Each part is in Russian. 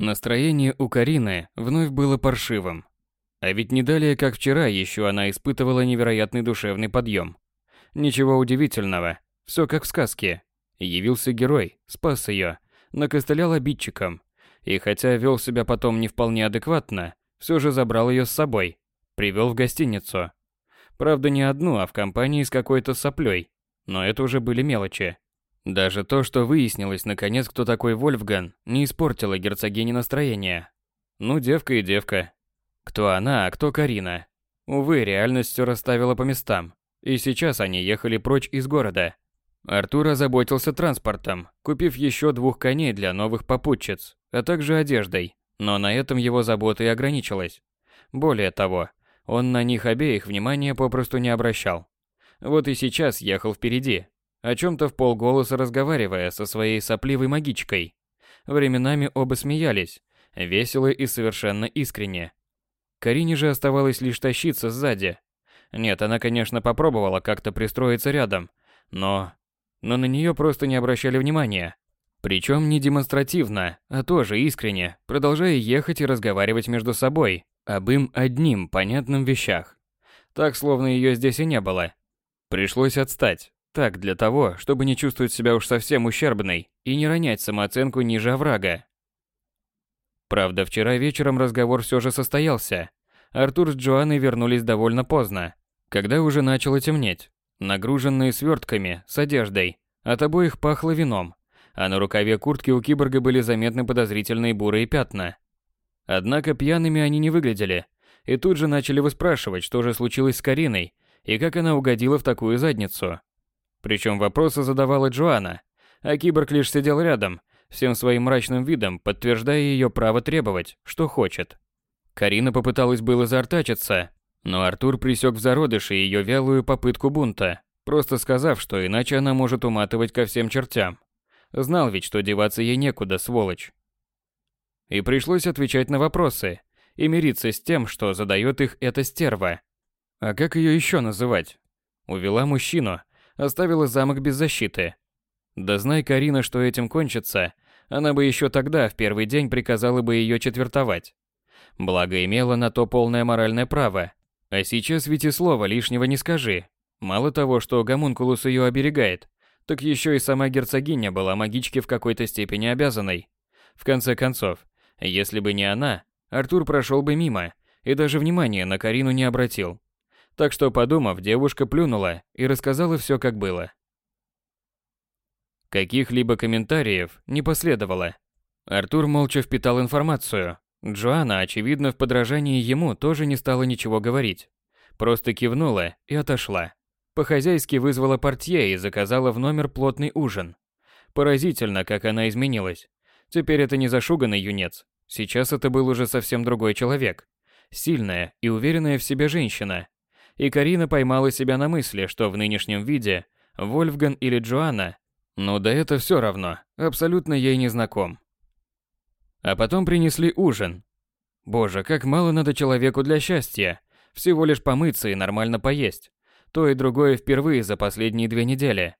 Настроение у Карины вновь было паршивым. А ведь не далее, как вчера, еще она испытывала невероятный душевный подъем. Ничего удивительного, все как в сказке. Явился герой, спас ее, накостылял обидчиком. И хотя вел себя потом не вполне адекватно, все же забрал ее с собой, привел в гостиницу. Правда, не одну, а в компании с какой-то соплей. Но это уже были мелочи. Даже то, что выяснилось наконец, кто такой Вольфган, не испортило герцогине настроение. Ну, девка и девка. Кто она, а кто Карина. Увы, реальность все расставила по местам. И сейчас они ехали прочь из города. Артур озаботился транспортом, купив еще двух коней для новых попутчиц, а также одеждой. Но на этом его забота и ограничилась. Более того, он на них обеих внимания попросту не обращал. Вот и сейчас ехал впереди, о чем-то в полголоса разговаривая со своей сопливой магичкой. Временами оба смеялись, весело и совершенно искренне. Карине же оставалось лишь тащиться сзади. Нет, она, конечно, попробовала как-то пристроиться рядом, но... Но на нее просто не обращали внимания. Причем не демонстративно, а тоже искренне, продолжая ехать и разговаривать между собой об им одним понятным вещах. Так, словно ее здесь и не было. Пришлось отстать, так, для того, чтобы не чувствовать себя уж совсем ущербной и не ронять самооценку ниже оврага. Правда, вчера вечером разговор все же состоялся. Артур с Джоанной вернулись довольно поздно, когда уже начало темнеть. Нагруженные свертками, с одеждой, от обоих пахло вином, а на рукаве куртки у киборга были заметны подозрительные бурые пятна. Однако пьяными они не выглядели, и тут же начали выспрашивать, что же случилось с Кариной и как она угодила в такую задницу. Причем вопросы задавала Джоанна, а киборг лишь сидел рядом, всем своим мрачным видом подтверждая ее право требовать, что хочет. Карина попыталась было заортачиться, но Артур присек в зародыше ее вялую попытку бунта, просто сказав, что иначе она может уматывать ко всем чертям. Знал ведь, что деваться ей некуда, сволочь. И пришлось отвечать на вопросы и мириться с тем, что задает их эта стерва. А как ее еще называть? Увела мужчину, оставила замок без защиты. Да знай, Карина, что этим кончится, она бы еще тогда, в первый день, приказала бы ее четвертовать. Благо имела на то полное моральное право. А сейчас ведь и слова лишнего не скажи. Мало того, что гомункулус ее оберегает, так еще и сама герцогиня была магичке в какой-то степени обязанной. В конце концов, если бы не она, Артур прошел бы мимо и даже внимания на Карину не обратил. Так что, подумав, девушка плюнула и рассказала все как было. Каких-либо комментариев не последовало. Артур молча впитал информацию. Джоанна, очевидно, в подражании ему тоже не стала ничего говорить. Просто кивнула и отошла. По-хозяйски вызвала портье и заказала в номер плотный ужин. Поразительно, как она изменилась. Теперь это не зашуганный юнец. Сейчас это был уже совсем другой человек. Сильная и уверенная в себе женщина, и Карина поймала себя на мысли, что в нынешнем виде Вольфган или Джоанна, ну да это все равно, абсолютно ей не знаком. А потом принесли ужин. Боже, как мало надо человеку для счастья. Всего лишь помыться и нормально поесть. То и другое впервые за последние две недели.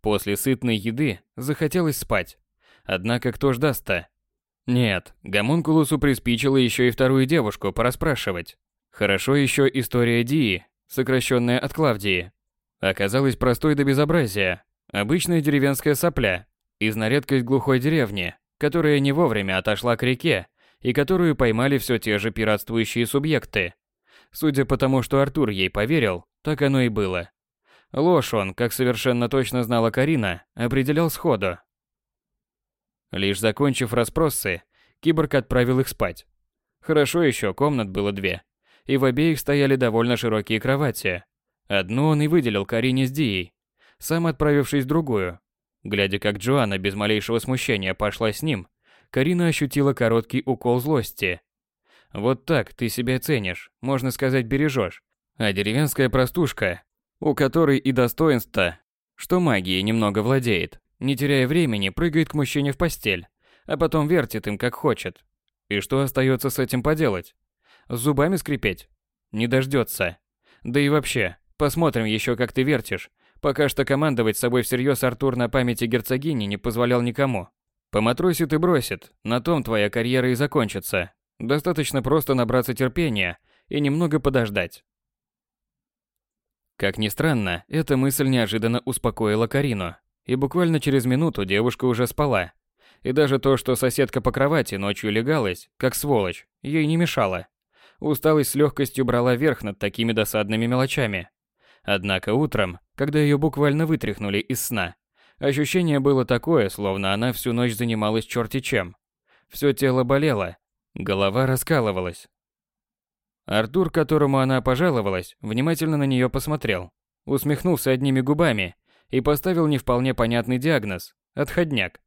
После сытной еды захотелось спать. Однако кто ж даст-то? Нет, гомункулусу приспичило еще и вторую девушку порасспрашивать. Хорошо еще история Дии сокращенная от Клавдии, оказалась простой до безобразия. Обычная деревенская сопля из на редкость глухой деревни, которая не вовремя отошла к реке и которую поймали все те же пиратствующие субъекты. Судя по тому, что Артур ей поверил, так оно и было. Ложь он, как совершенно точно знала Карина, определял сходу. Лишь закончив расспросы, киборг отправил их спать. Хорошо еще, комнат было две и в обеих стояли довольно широкие кровати. Одну он и выделил Карине с Дией, сам отправившись в другую. Глядя, как Джоанна без малейшего смущения пошла с ним, Карина ощутила короткий укол злости. Вот так ты себя ценишь, можно сказать, бережешь. А деревенская простушка, у которой и достоинство, что магией немного владеет, не теряя времени, прыгает к мужчине в постель, а потом вертит им как хочет. И что остается с этим поделать? Зубами скрипеть? Не дождется. Да и вообще, посмотрим еще, как ты вертишь. Пока что командовать собой всерьез Артур на памяти герцогини не позволял никому. Поматросит и бросит, на том твоя карьера и закончится. Достаточно просто набраться терпения и немного подождать. Как ни странно, эта мысль неожиданно успокоила Карину, и буквально через минуту девушка уже спала. И даже то, что соседка по кровати ночью легалась, как сволочь, ей не мешало. Усталость с легкостью брала верх над такими досадными мелочами. Однако утром, когда ее буквально вытряхнули из сна, ощущение было такое, словно она всю ночь занималась черти чем. Все тело болело, голова раскалывалась. Артур, которому она пожаловалась, внимательно на нее посмотрел, усмехнулся одними губами и поставил не вполне понятный диагноз – отходняк.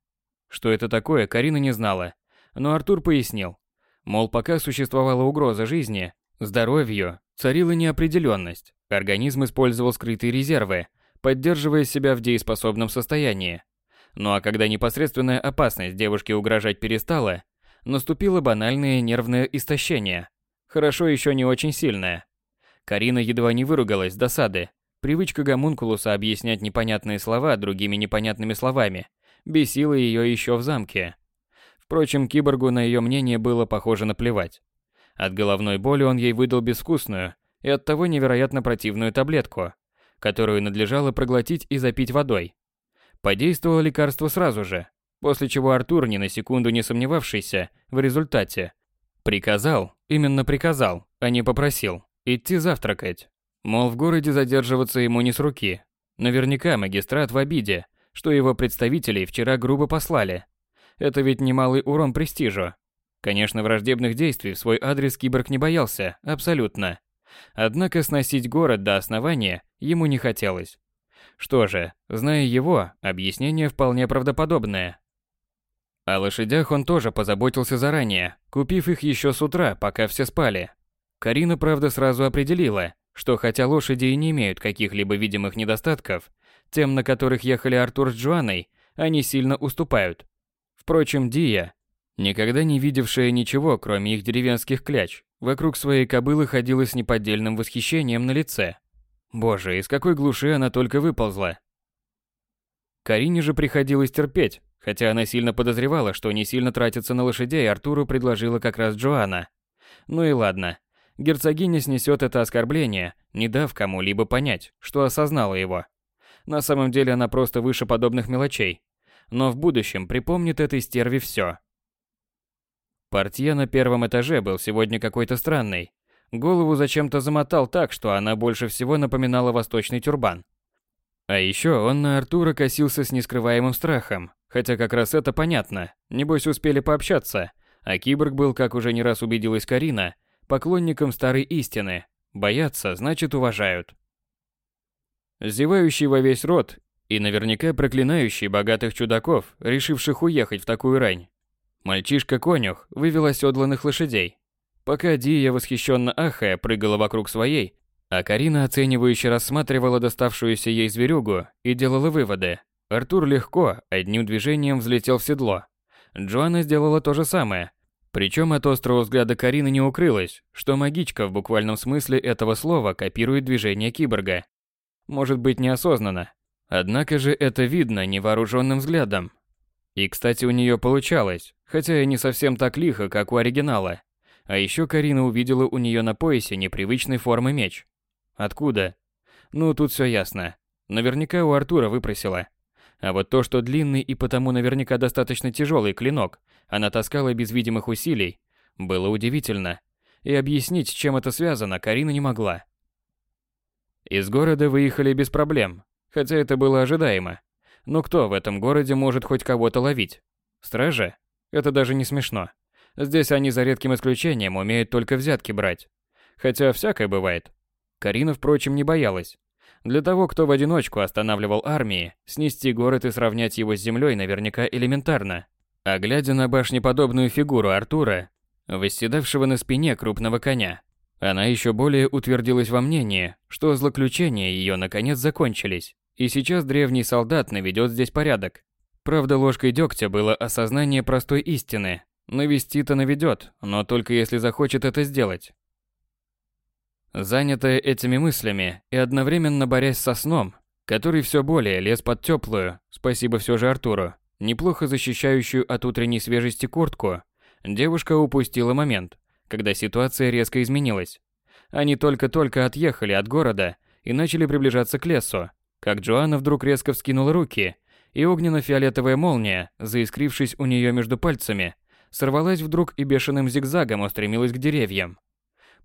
Что это такое, Карина не знала, но Артур пояснил. Мол, пока существовала угроза жизни, здоровью, царила неопределенность, организм использовал скрытые резервы, поддерживая себя в дееспособном состоянии. Ну а когда непосредственная опасность девушке угрожать перестала, наступило банальное нервное истощение. Хорошо еще не очень сильное. Карина едва не выругалась с досады. Привычка гомункулуса объяснять непонятные слова другими непонятными словами – бесило ее еще в замке. Впрочем, киборгу на ее мнение было похоже наплевать. От головной боли он ей выдал безвкусную и оттого невероятно противную таблетку, которую надлежало проглотить и запить водой. Подействовало лекарство сразу же, после чего Артур, ни на секунду не сомневавшийся в результате, приказал, именно приказал, а не попросил, идти завтракать. Мол, в городе задерживаться ему не с руки. Наверняка магистрат в обиде, что его представителей вчера грубо послали. Это ведь немалый урон престижу. Конечно, враждебных действий в свой адрес киборг не боялся, абсолютно. Однако сносить город до основания ему не хотелось. Что же, зная его, объяснение вполне правдоподобное. О лошадях он тоже позаботился заранее, купив их еще с утра, пока все спали. Карина, правда, сразу определила, что хотя лошади и не имеют каких-либо видимых недостатков, тем, на которых ехали Артур с Джоанной, они сильно уступают. Впрочем, Дия, никогда не видевшая ничего, кроме их деревенских кляч, вокруг своей кобылы ходила с неподдельным восхищением на лице. Боже, из какой глуши она только выползла. Карине же приходилось терпеть, хотя она сильно подозревала, что не сильно тратиться на лошадей Артуру предложила как раз Джоанна. Ну и ладно. Герцогиня снесет это оскорбление, не дав кому-либо понять, что осознала его. На самом деле она просто выше подобных мелочей. Но в будущем припомнит этой стерве все. Портье на первом этаже был сегодня какой-то странный. Голову зачем-то замотал так, что она больше всего напоминала восточный тюрбан. А еще он на Артура косился с нескрываемым страхом, хотя как раз это понятно, небось успели пообщаться, а киборг был, как уже не раз убедилась Карина, поклонником старой истины. Боятся, значит уважают зевающий во весь рот и наверняка проклинающий богатых чудаков, решивших уехать в такую рань. Мальчишка-конюх вывел оседланных лошадей. Пока Дия, восхищенно ахая, прыгала вокруг своей, а Карина оценивающе рассматривала доставшуюся ей зверюгу и делала выводы. Артур легко, одним движением взлетел в седло. Джоанна сделала то же самое. Причем от острого взгляда Карины не укрылось, что магичка в буквальном смысле этого слова копирует движение киборга. Может быть неосознанно. Однако же это видно невооруженным взглядом. И, кстати, у нее получалось, хотя и не совсем так лихо, как у оригинала. А еще Карина увидела у нее на поясе непривычной формы меч. Откуда? Ну, тут все ясно. Наверняка у Артура выпросила. А вот то, что длинный и потому наверняка достаточно тяжелый клинок она таскала без видимых усилий, было удивительно. И объяснить, чем это связано, Карина не могла. Из города выехали без проблем, хотя это было ожидаемо. Но кто в этом городе может хоть кого-то ловить? Стража? Это даже не смешно. Здесь они за редким исключением умеют только взятки брать. Хотя всякое бывает. Карина, впрочем, не боялась. Для того, кто в одиночку останавливал армии, снести город и сравнять его с землей наверняка элементарно. А глядя на башнеподобную фигуру Артура, восседавшего на спине крупного коня, она еще более утвердилась во мнении, что злоключения ее наконец закончились, и сейчас древний солдат наведет здесь порядок. Правда, ложкой дегтя было осознание простой истины. Навести-то наведет, но только если захочет это сделать. Занятая этими мыслями и одновременно борясь со сном, который все более лез под теплую, спасибо все же Артуру, неплохо защищающую от утренней свежести куртку, девушка упустила момент, когда ситуация резко изменилась. Они только-только отъехали от города и начали приближаться к лесу, как Джоанна вдруг резко вскинула руки, и огненно-фиолетовая молния, заискрившись у нее между пальцами, сорвалась вдруг и бешеным зигзагом устремилась к деревьям.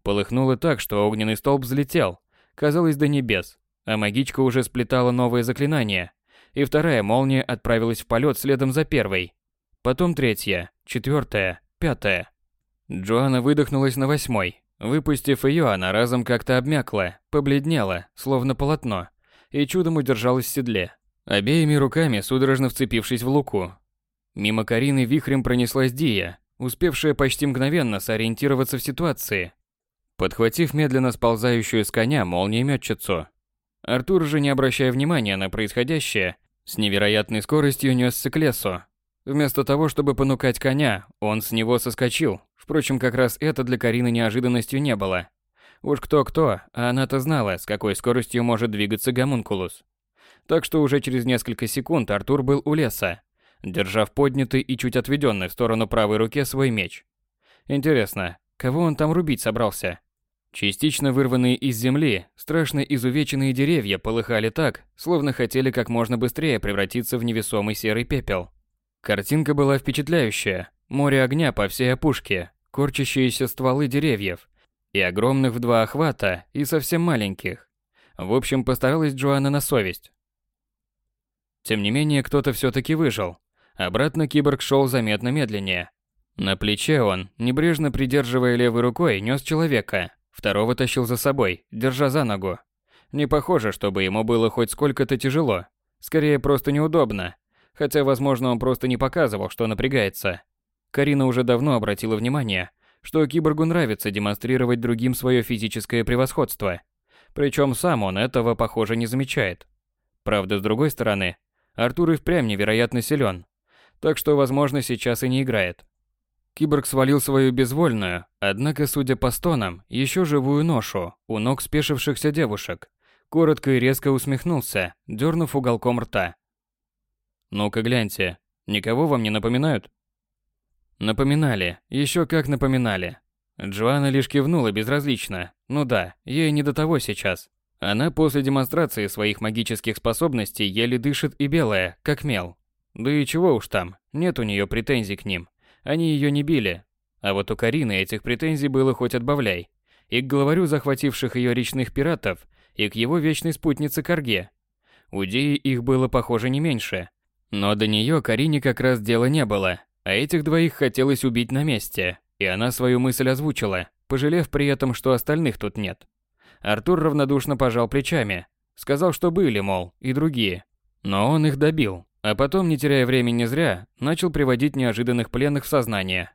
Полыхнуло так, что огненный столб взлетел, казалось, до небес, а магичка уже сплетала новое заклинание, и вторая молния отправилась в полет следом за первой. Потом третья, четвертая, пятая. Джоанна выдохнулась на восьмой. Выпустив ее, она разом как-то обмякла, побледнела, словно полотно, и чудом удержалась в седле, обеими руками судорожно вцепившись в луку. Мимо Карины вихрем пронеслась Дия, успевшая почти мгновенно сориентироваться в ситуации. Подхватив медленно сползающую с коня молниеметчицу, Артур же, не обращая внимания на происходящее, с невероятной скоростью несся к лесу. Вместо того, чтобы понукать коня, он с него соскочил. Впрочем, как раз это для Карины неожиданностью не было. Уж кто-кто, а она-то знала, с какой скоростью может двигаться гомункулус. Так что уже через несколько секунд Артур был у леса, держа в поднятой и чуть отведенной в сторону правой руке свой меч. Интересно, кого он там рубить собрался? Частично вырванные из земли, страшно изувеченные деревья полыхали так, словно хотели как можно быстрее превратиться в невесомый серый пепел. Картинка была впечатляющая. Море огня по всей опушке, корчащиеся стволы деревьев, и огромных в два охвата, и совсем маленьких. В общем, постаралась Джоанна на совесть. Тем не менее, кто-то все-таки выжил. Обратно киборг шел заметно медленнее. На плече он, небрежно придерживая левой рукой, нес человека, Второго тащил за собой, держа за ногу. Не похоже, чтобы ему было хоть сколько-то тяжело. Скорее, просто неудобно. Хотя, возможно, он просто не показывал, что напрягается. Карина уже давно обратила внимание, что киборгу нравится демонстрировать другим свое физическое превосходство. Причем сам он этого, похоже, не замечает. Правда, с другой стороны, Артур и впрямь невероятно силен. Так что, возможно, сейчас и не играет. Киборг свалил свою безвольную, однако, судя по стонам, еще живую ношу у ног спешившихся девушек. Коротко и резко усмехнулся, дернув уголком рта. «Ну-ка гляньте, никого вам не напоминают?» Напоминали, еще как напоминали. Джоанна лишь кивнула безразлично. Ну да, ей не до того сейчас. Она после демонстрации своих магических способностей еле дышит и белая, как мел. Да и чего уж там, нет у нее претензий к ним. Они ее не били. А вот у Карины этих претензий было хоть отбавляй. И к главарю захвативших ее речных пиратов, и к его вечной спутнице Карге. У Дии их было, похоже, не меньше. Но до нее Карине как раз дела не было, а этих двоих хотелось убить на месте, и она свою мысль озвучила, пожалев при этом, что остальных тут нет. Артур равнодушно пожал плечами, сказал, что были, мол, и другие. Но он их добил, а потом, не теряя времени зря, начал приводить неожиданных пленных в сознание.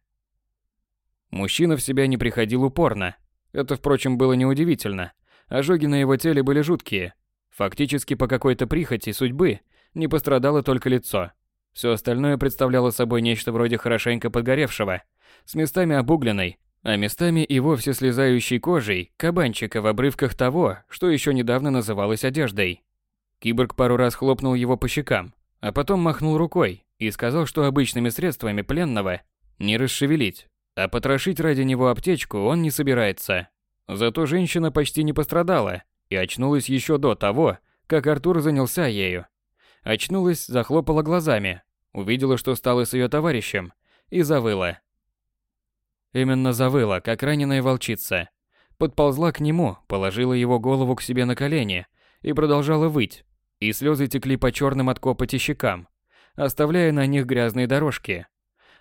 Мужчина в себя не приходил упорно. Это, впрочем, было неудивительно. Ожоги на его теле были жуткие. Фактически по какой-то прихоти судьбы не пострадало только лицо. Все остальное представляло собой нечто вроде хорошенько подгоревшего, с местами обугленной, а местами и вовсе слезающей кожей кабанчика в обрывках того, что еще недавно называлось одеждой. Киборг пару раз хлопнул его по щекам, а потом махнул рукой и сказал, что обычными средствами пленного не расшевелить, а потрошить ради него аптечку он не собирается. Зато женщина почти не пострадала и очнулась еще до того, как Артур занялся ею. Очнулась, захлопала глазами, увидела, что стало с ее товарищем, и завыла. Именно завыла, как раненая волчица. Подползла к нему, положила его голову к себе на колени и продолжала выть, и слезы текли по черным от копоти щекам, оставляя на них грязные дорожки.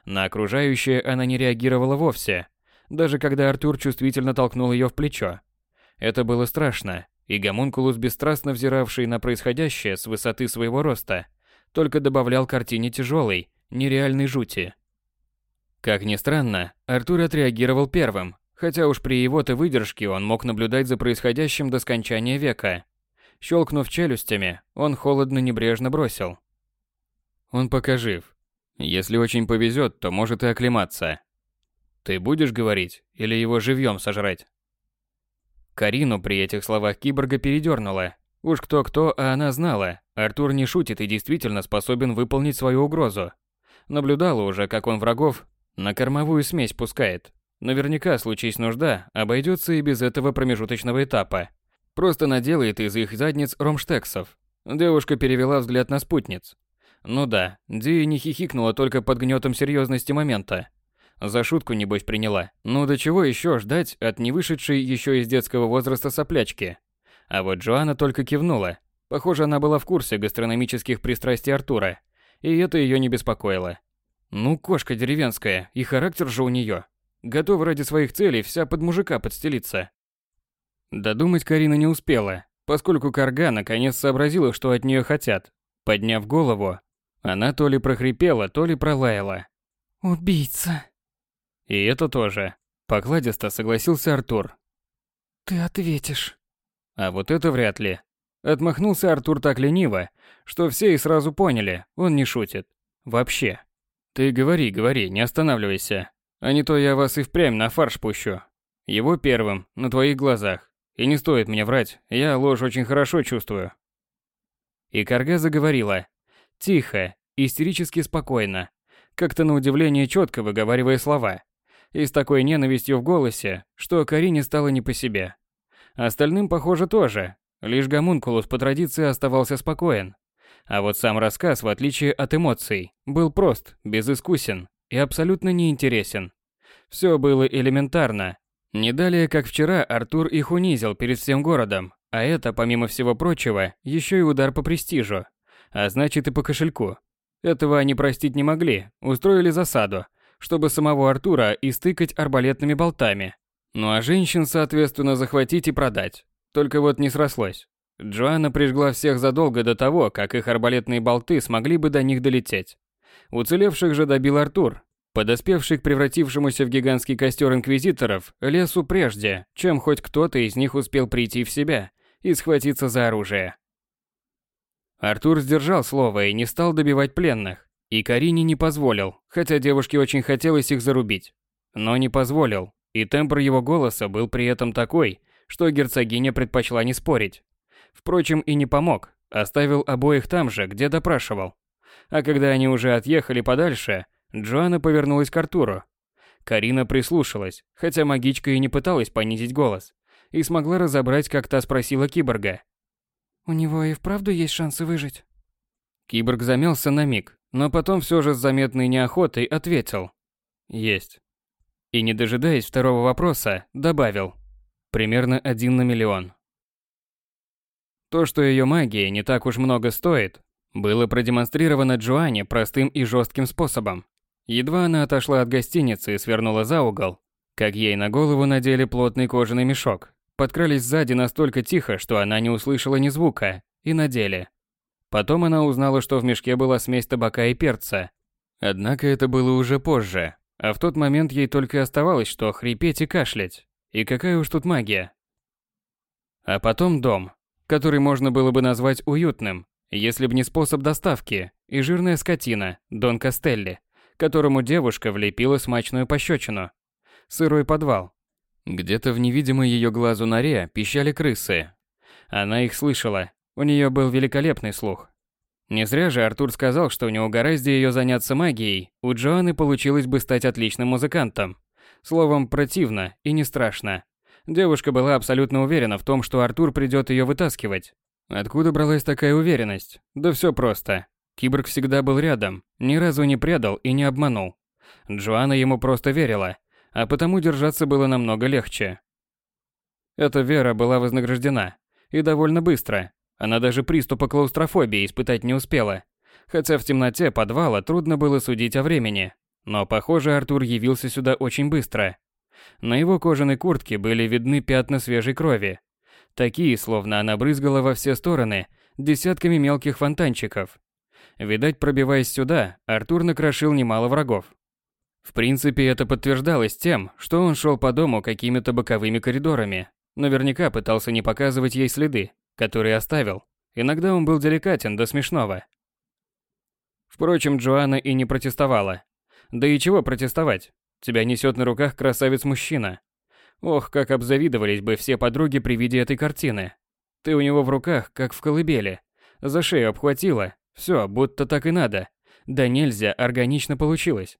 На окружающее она не реагировала вовсе, даже когда Артур чувствительно толкнул ее в плечо. Это было страшно, и гомункулус, бесстрастно взиравший на происходящее с высоты своего роста, только добавлял картине тяжелой, нереальной жути. Как ни странно, Артур отреагировал первым, хотя уж при его-то выдержке он мог наблюдать за происходящим до скончания века. Щелкнув челюстями, он холодно-небрежно бросил. Он пока жив. Если очень повезет, то может и оклематься. Ты будешь говорить или его живьем сожрать? Карину при этих словах киборга передернула. Уж кто-кто, а она знала, Артур не шутит и действительно способен выполнить свою угрозу. Наблюдала уже, как он врагов на кормовую смесь пускает. Наверняка, случись нужда, обойдется и без этого промежуточного этапа. Просто наделает из их задниц ромштексов. Девушка перевела взгляд на спутниц. Ну да, Ди не хихикнула только под гнетом серьезности момента. За шутку, небось, приняла. Ну до чего еще ждать от невышедшей еще из детского возраста соплячки? А вот Джоанна только кивнула. Похоже, она была в курсе гастрономических пристрастий Артура. И это ее не беспокоило. Ну, кошка деревенская, и характер же у нее. Готова ради своих целей вся под мужика подстелиться. Додумать Карина не успела, поскольку Карга наконец сообразила, что от нее хотят. Подняв голову, она то ли прохрипела, то ли пролаяла. «Убийца!» И это тоже. Покладисто согласился Артур. Ты ответишь. А вот это вряд ли. Отмахнулся Артур так лениво, что все и сразу поняли, он не шутит. Вообще. Ты говори, говори, не останавливайся. А не то я вас и впрямь на фарш пущу. Его первым, на твоих глазах. И не стоит мне врать, я ложь очень хорошо чувствую. И Карга заговорила. Тихо, истерически спокойно. Как-то на удивление четко выговаривая слова и с такой ненавистью в голосе, что Карине стало не по себе. Остальным, похоже, тоже. Лишь гомункулус по традиции оставался спокоен. А вот сам рассказ, в отличие от эмоций, был прост, безыскусен и абсолютно неинтересен. Все было элементарно. Не далее, как вчера, Артур их унизил перед всем городом, а это, помимо всего прочего, еще и удар по престижу, а значит и по кошельку. Этого они простить не могли, устроили засаду, чтобы самого Артура истыкать арбалетными болтами. Ну а женщин, соответственно, захватить и продать. Только вот не срослось. Джоанна прижгла всех задолго до того, как их арбалетные болты смогли бы до них долететь. Уцелевших же добил Артур, подоспевший к превратившемуся в гигантский костер инквизиторов лесу прежде, чем хоть кто-то из них успел прийти в себя и схватиться за оружие. Артур сдержал слово и не стал добивать пленных, и Карине не позволил, хотя девушке очень хотелось их зарубить. Но не позволил, и тембр его голоса был при этом такой, что герцогиня предпочла не спорить. Впрочем, и не помог, оставил обоих там же, где допрашивал. А когда они уже отъехали подальше, Джоанна повернулась к Артуру. Карина прислушалась, хотя магичка и не пыталась понизить голос, и смогла разобрать, как та спросила киборга. «У него и вправду есть шансы выжить?» Киборг замялся на миг, но потом все же с заметной неохотой ответил. Есть. И не дожидаясь второго вопроса, добавил. Примерно один на миллион. То, что ее магия не так уж много стоит, было продемонстрировано Джоанне простым и жестким способом. Едва она отошла от гостиницы и свернула за угол, как ей на голову надели плотный кожаный мешок, подкрались сзади настолько тихо, что она не услышала ни звука, и надели. Потом она узнала, что в мешке была смесь табака и перца. Однако это было уже позже, а в тот момент ей только оставалось, что хрипеть и кашлять. И какая уж тут магия. А потом дом, который можно было бы назвать уютным, если бы не способ доставки, и жирная скотина, Дон Костелли, которому девушка влепила смачную пощечину. Сырой подвал. Где-то в невидимой ее глазу норе пищали крысы. Она их слышала, у нее был великолепный слух. Не зря же Артур сказал, что не угораздо ее заняться магией, у Джоанны получилось бы стать отличным музыкантом. Словом, противно и не страшно. Девушка была абсолютно уверена в том, что Артур придет ее вытаскивать. Откуда бралась такая уверенность? Да все просто. Киборг всегда был рядом, ни разу не предал и не обманул. Джоанна ему просто верила, а потому держаться было намного легче. Эта вера была вознаграждена, и довольно быстро. Она даже приступа клаустрофобии испытать не успела. Хотя в темноте подвала трудно было судить о времени. Но, похоже, Артур явился сюда очень быстро. На его кожаной куртке были видны пятна свежей крови. Такие, словно она брызгала во все стороны десятками мелких фонтанчиков. Видать, пробиваясь сюда, Артур накрошил немало врагов. В принципе, это подтверждалось тем, что он шел по дому какими-то боковыми коридорами. Наверняка пытался не показывать ей следы, который оставил. Иногда он был деликатен до смешного. Впрочем, Джоанна и не протестовала. Да и чего протестовать? Тебя несет на руках красавец-мужчина. Ох, как обзавидовались бы все подруги при виде этой картины. Ты у него в руках, как в колыбели. За шею обхватила. Все, будто так и надо. Да нельзя, органично получилось.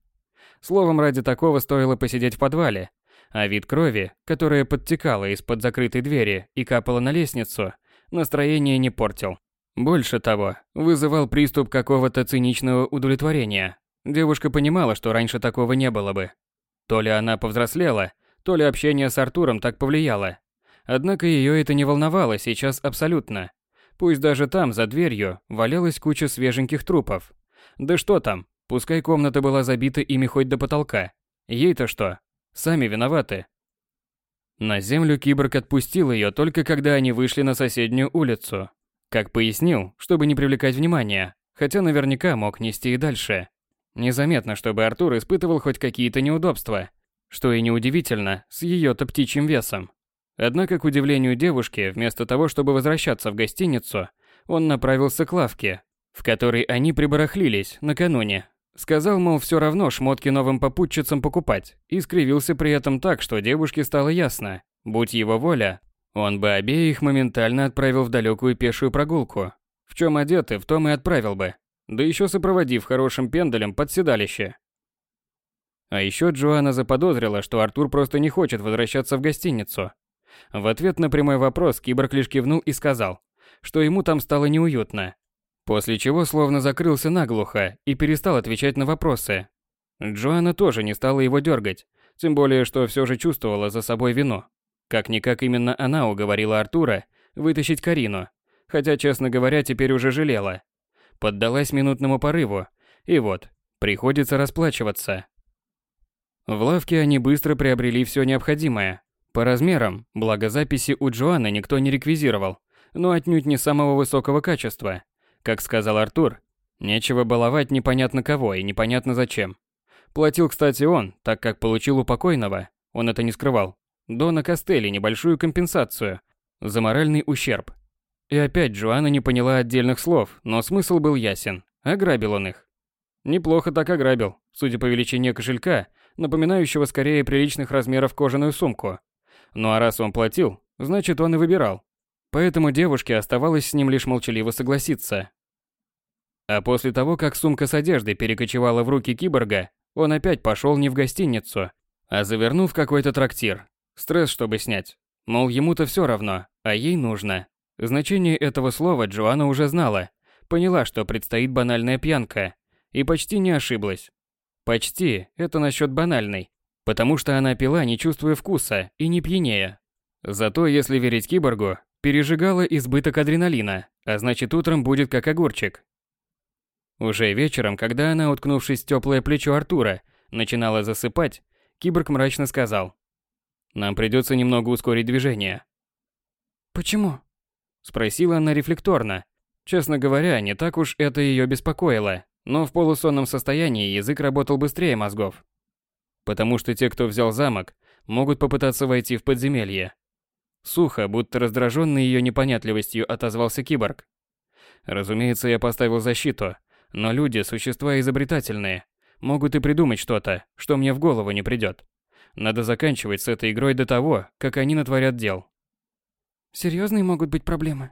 Словом, ради такого стоило посидеть в подвале. А вид крови, которая подтекала из-под закрытой двери и капала на лестницу, настроение не портил. Больше того, вызывал приступ какого-то циничного удовлетворения. Девушка понимала, что раньше такого не было бы. То ли она повзрослела, то ли общение с Артуром так повлияло. Однако ее это не волновало сейчас абсолютно. Пусть даже там, за дверью, валялась куча свеженьких трупов. Да что там, пускай комната была забита ими хоть до потолка. Ей-то что? Сами виноваты. На землю киборг отпустил ее только когда они вышли на соседнюю улицу. Как пояснил, чтобы не привлекать внимания, хотя наверняка мог нести и дальше. Незаметно, чтобы Артур испытывал хоть какие-то неудобства, что и неудивительно с ее-то птичьим весом. Однако, к удивлению девушки, вместо того, чтобы возвращаться в гостиницу, он направился к лавке, в которой они прибарахлились накануне. Сказал, мол, все равно шмотки новым попутчицам покупать, и скривился при этом так, что девушке стало ясно. Будь его воля, он бы обеих моментально отправил в далекую пешую прогулку. В чем одеты, в том и отправил бы да еще сопроводив хорошим пендалем под седалище. А еще Джоанна заподозрила, что Артур просто не хочет возвращаться в гостиницу. В ответ на прямой вопрос киборг лишь кивнул и сказал, что ему там стало неуютно. После чего словно закрылся наглухо и перестал отвечать на вопросы. Джоанна тоже не стала его дергать, тем более, что все же чувствовала за собой вину. Как-никак именно она уговорила Артура вытащить Карину, хотя, честно говоря, теперь уже жалела поддалась минутному порыву, и вот, приходится расплачиваться. В лавке они быстро приобрели все необходимое. По размерам, благо записи у Джоанны никто не реквизировал, но отнюдь не самого высокого качества. Как сказал Артур, нечего баловать непонятно кого и непонятно зачем. Платил, кстати, он, так как получил у покойного, он это не скрывал, Дона Костелли небольшую компенсацию за моральный ущерб. И опять Джоанна не поняла отдельных слов, но смысл был ясен. Ограбил он их. Неплохо так ограбил, судя по величине кошелька, напоминающего скорее приличных размеров кожаную сумку. Ну а раз он платил, значит он и выбирал. Поэтому девушке оставалось с ним лишь молчаливо согласиться. А после того, как сумка с одеждой перекочевала в руки киборга, он опять пошел не в гостиницу, а завернув в какой-то трактир. Стресс, чтобы снять. Мол, ему-то все равно, а ей нужно. Значение этого слова Джоанна уже знала, поняла, что предстоит банальная пьянка, и почти не ошиблась. Почти – это насчет банальной, потому что она пила, не чувствуя вкуса и не пьянее. Зато, если верить киборгу, пережигала избыток адреналина, а значит утром будет как огурчик. Уже вечером, когда она, уткнувшись в теплое плечо Артура, начинала засыпать, киборг мрачно сказал. «Нам придется немного ускорить движение». «Почему?» Спросила она рефлекторно. Честно говоря, не так уж это ее беспокоило, но в полусонном состоянии язык работал быстрее мозгов. Потому что те, кто взял замок, могут попытаться войти в подземелье. Сухо, будто раздраженный ее непонятливостью, отозвался киборг. Разумеется, я поставил защиту, но люди – существа изобретательные. Могут и придумать что-то, что мне в голову не придет. Надо заканчивать с этой игрой до того, как они натворят дел. Серьезные могут быть проблемы?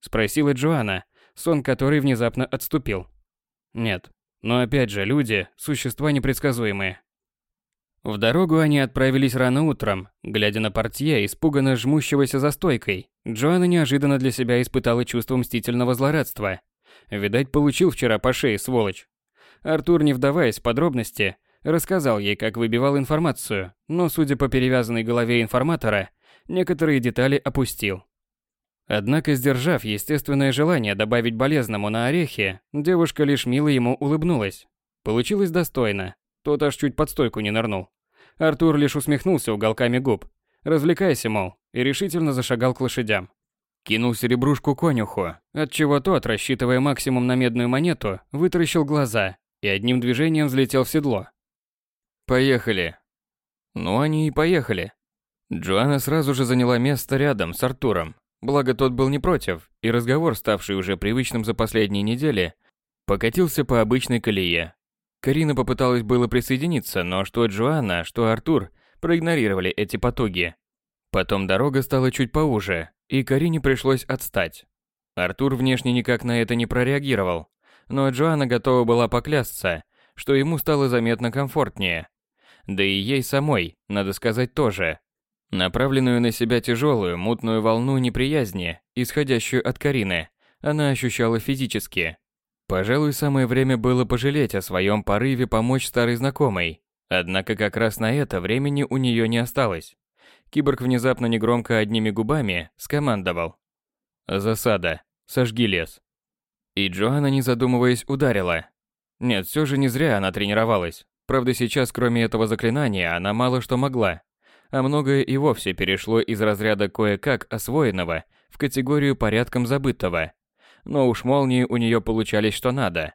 Спросила Джоанна, сон которой внезапно отступил. Нет, но опять же, люди – существа непредсказуемые. В дорогу они отправились рано утром. Глядя на портье, испуганно жмущегося за стойкой, Джоанна неожиданно для себя испытала чувство мстительного злорадства. Видать, получил вчера по шее, сволочь. Артур, не вдаваясь в подробности, рассказал ей, как выбивал информацию, но, судя по перевязанной голове информатора, некоторые детали опустил. Однако, сдержав естественное желание добавить болезному на орехи, девушка лишь мило ему улыбнулась. Получилось достойно. Тот аж чуть под стойку не нырнул. Артур лишь усмехнулся уголками губ. «Развлекайся, мол», и решительно зашагал к лошадям. Кинул серебрушку конюху, отчего тот, рассчитывая максимум на медную монету, вытаращил глаза и одним движением взлетел в седло. «Поехали». Ну, они и поехали. Джоанна сразу же заняла место рядом с Артуром. Благо тот был не против, и разговор, ставший уже привычным за последние недели, покатился по обычной колее. Карина попыталась было присоединиться, но что Джоанна, что Артур проигнорировали эти потуги. Потом дорога стала чуть поуже, и Карине пришлось отстать. Артур внешне никак на это не прореагировал, но Джоанна готова была поклясться, что ему стало заметно комфортнее. Да и ей самой, надо сказать, тоже. Направленную на себя тяжелую, мутную волну неприязни, исходящую от Карины, она ощущала физически. Пожалуй, самое время было пожалеть о своем порыве помочь старой знакомой. Однако как раз на это времени у нее не осталось. Киборг внезапно негромко одними губами скомандовал. «Засада. Сожги лес». И Джоанна, не задумываясь, ударила. Нет, все же не зря она тренировалась. Правда, сейчас, кроме этого заклинания, она мало что могла. А многое и вовсе перешло из разряда кое-как освоенного в категорию порядком забытого – но уж молнии у нее получались что надо.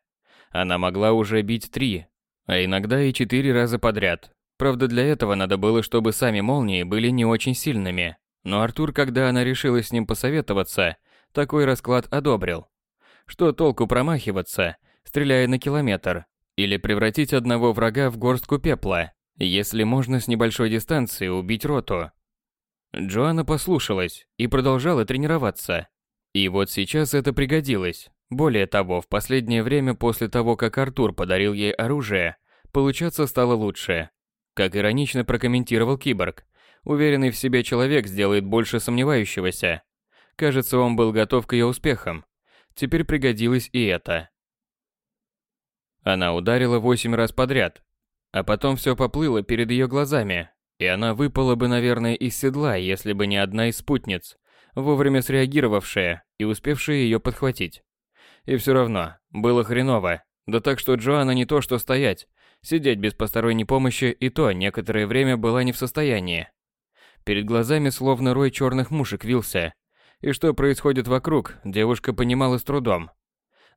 Она могла уже бить три, а иногда и четыре раза подряд. Правда, для этого надо было, чтобы сами молнии были не очень сильными. Но Артур, когда она решила с ним посоветоваться, такой расклад одобрил. Что толку промахиваться, стреляя на километр, или превратить одного врага в горстку пепла, если можно с небольшой дистанции убить роту. Джоанна послушалась и продолжала тренироваться, и вот сейчас это пригодилось. Более того, в последнее время после того, как Артур подарил ей оружие, получаться стало лучше. Как иронично прокомментировал киборг, уверенный в себе человек сделает больше сомневающегося. Кажется, он был готов к ее успехам. Теперь пригодилось и это. Она ударила восемь раз подряд, а потом все поплыло перед ее глазами, и она выпала бы, наверное, из седла, если бы не одна из спутниц, вовремя среагировавшая и успевшая ее подхватить. И все равно, было хреново. Да так что Джоанна не то что стоять, сидеть без посторонней помощи и то некоторое время была не в состоянии. Перед глазами словно рой черных мушек вился. И что происходит вокруг, девушка понимала с трудом.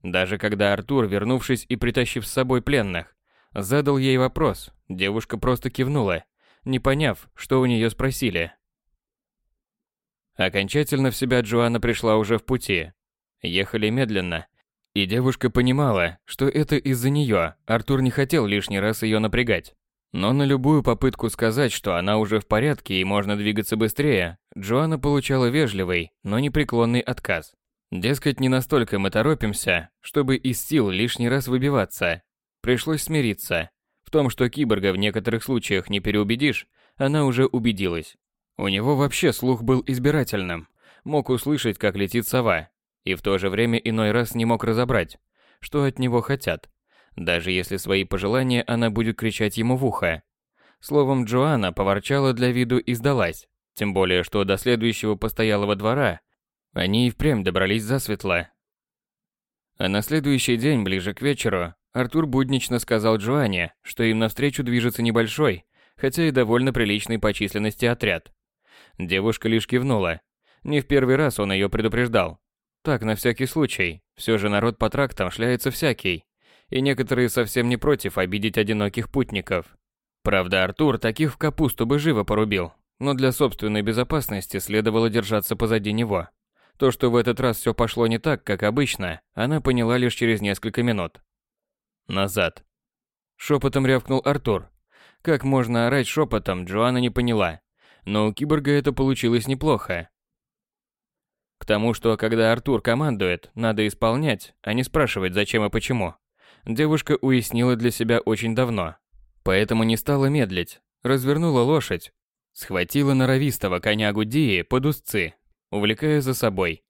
Даже когда Артур, вернувшись и притащив с собой пленных, задал ей вопрос, девушка просто кивнула, не поняв, что у нее спросили. Окончательно в себя Джоанна пришла уже в пути. Ехали медленно. И девушка понимала, что это из-за нее. Артур не хотел лишний раз ее напрягать. Но на любую попытку сказать, что она уже в порядке и можно двигаться быстрее, Джоанна получала вежливый, но непреклонный отказ. Дескать, не настолько мы торопимся, чтобы из сил лишний раз выбиваться. Пришлось смириться. В том, что киборга в некоторых случаях не переубедишь, она уже убедилась. У него вообще слух был избирательным. Мог услышать, как летит сова, и в то же время иной раз не мог разобрать, что от него хотят, даже если свои пожелания она будет кричать ему в ухо. Словом, Джоанна поворчала для виду и сдалась, тем более, что до следующего постоялого двора они и впрямь добрались засветло. А на следующий день, ближе к вечеру, Артур буднично сказал Джоанне, что им навстречу движется небольшой, хотя и довольно приличный по численности отряд. Девушка лишь кивнула. Не в первый раз он ее предупреждал. Так, на всякий случай. Все же народ по трактам шляется всякий. И некоторые совсем не против обидеть одиноких путников. Правда, Артур таких в капусту бы живо порубил. Но для собственной безопасности следовало держаться позади него. То, что в этот раз все пошло не так, как обычно, она поняла лишь через несколько минут. Назад. Шепотом рявкнул Артур. Как можно орать шепотом, Джоанна не поняла но у киборга это получилось неплохо. К тому, что когда Артур командует, надо исполнять, а не спрашивать зачем и почему. Девушка уяснила для себя очень давно. Поэтому не стала медлить, развернула лошадь, схватила норовистого коня Гудии под узцы, увлекая за собой.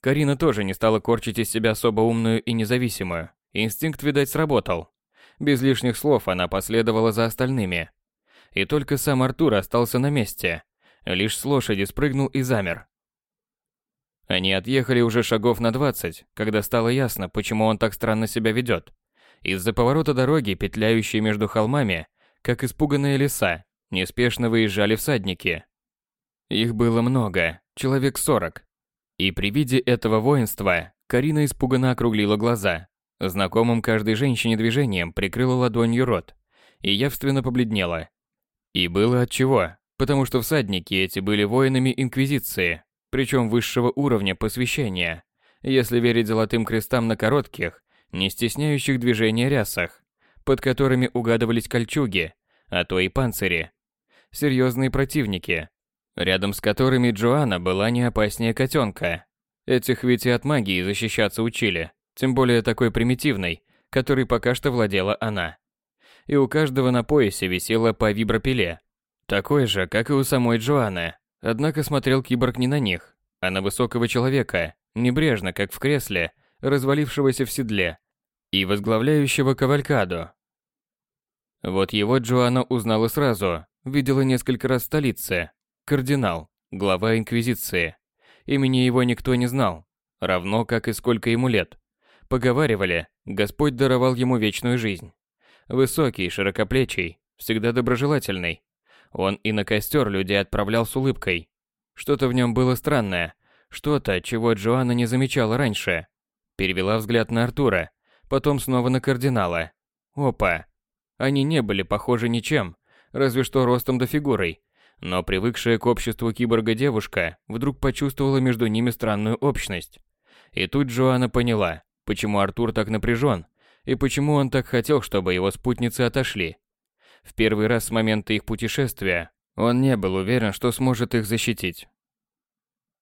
Карина тоже не стала корчить из себя особо умную и независимую. Инстинкт, видать, сработал. Без лишних слов она последовала за остальными, и только сам Артур остался на месте. Лишь с лошади спрыгнул и замер. Они отъехали уже шагов на 20, когда стало ясно, почему он так странно себя ведет. Из-за поворота дороги, петляющей между холмами, как испуганные лиса, неспешно выезжали всадники. Их было много, человек сорок. И при виде этого воинства Карина испуганно округлила глаза. Знакомым каждой женщине движением прикрыла ладонью рот и явственно побледнела. И было отчего, потому что всадники эти были воинами Инквизиции, причем высшего уровня посвящения, если верить золотым крестам на коротких, не стесняющих движения рясах, под которыми угадывались кольчуги, а то и панцири. Серьезные противники. рядом с которыми Джоанна была не опаснее котенка. Этих ведь и от магии защищаться учили, тем более такой примитивной, которой пока что владела она. И у каждого на поясе висело по вибропиле, такой же, как и у самой Джоанны. Однако смотрел киборг не на них, а на высокого человека, небрежно, как в кресле, развалившегося в седле, и возглавляющего кавалькаду. Вот его Джоанна узнала сразу, видела несколько раз в столице. Кардинал, глава Инквизиции. Имени его никто не знал, равно как и сколько ему лет. Поговаривали, Господь даровал ему вечную жизнь. Высокий, широкоплечий, всегда доброжелательный. Он и на костер людей отправлял с улыбкой. Что-то в нем было странное, что-то, чего Джоанна не замечала раньше. Перевела взгляд на Артура, потом снова на кардинала. Опа. Они не были похожи ничем, разве что ростом да фигурой. Но привыкшая к обществу киборга девушка вдруг почувствовала между ними странную общность. И тут Джоанна поняла, почему Артур так напряжен, и почему он так хотел, чтобы его спутницы отошли. В первый раз с момента их путешествия он не был уверен, что сможет их защитить.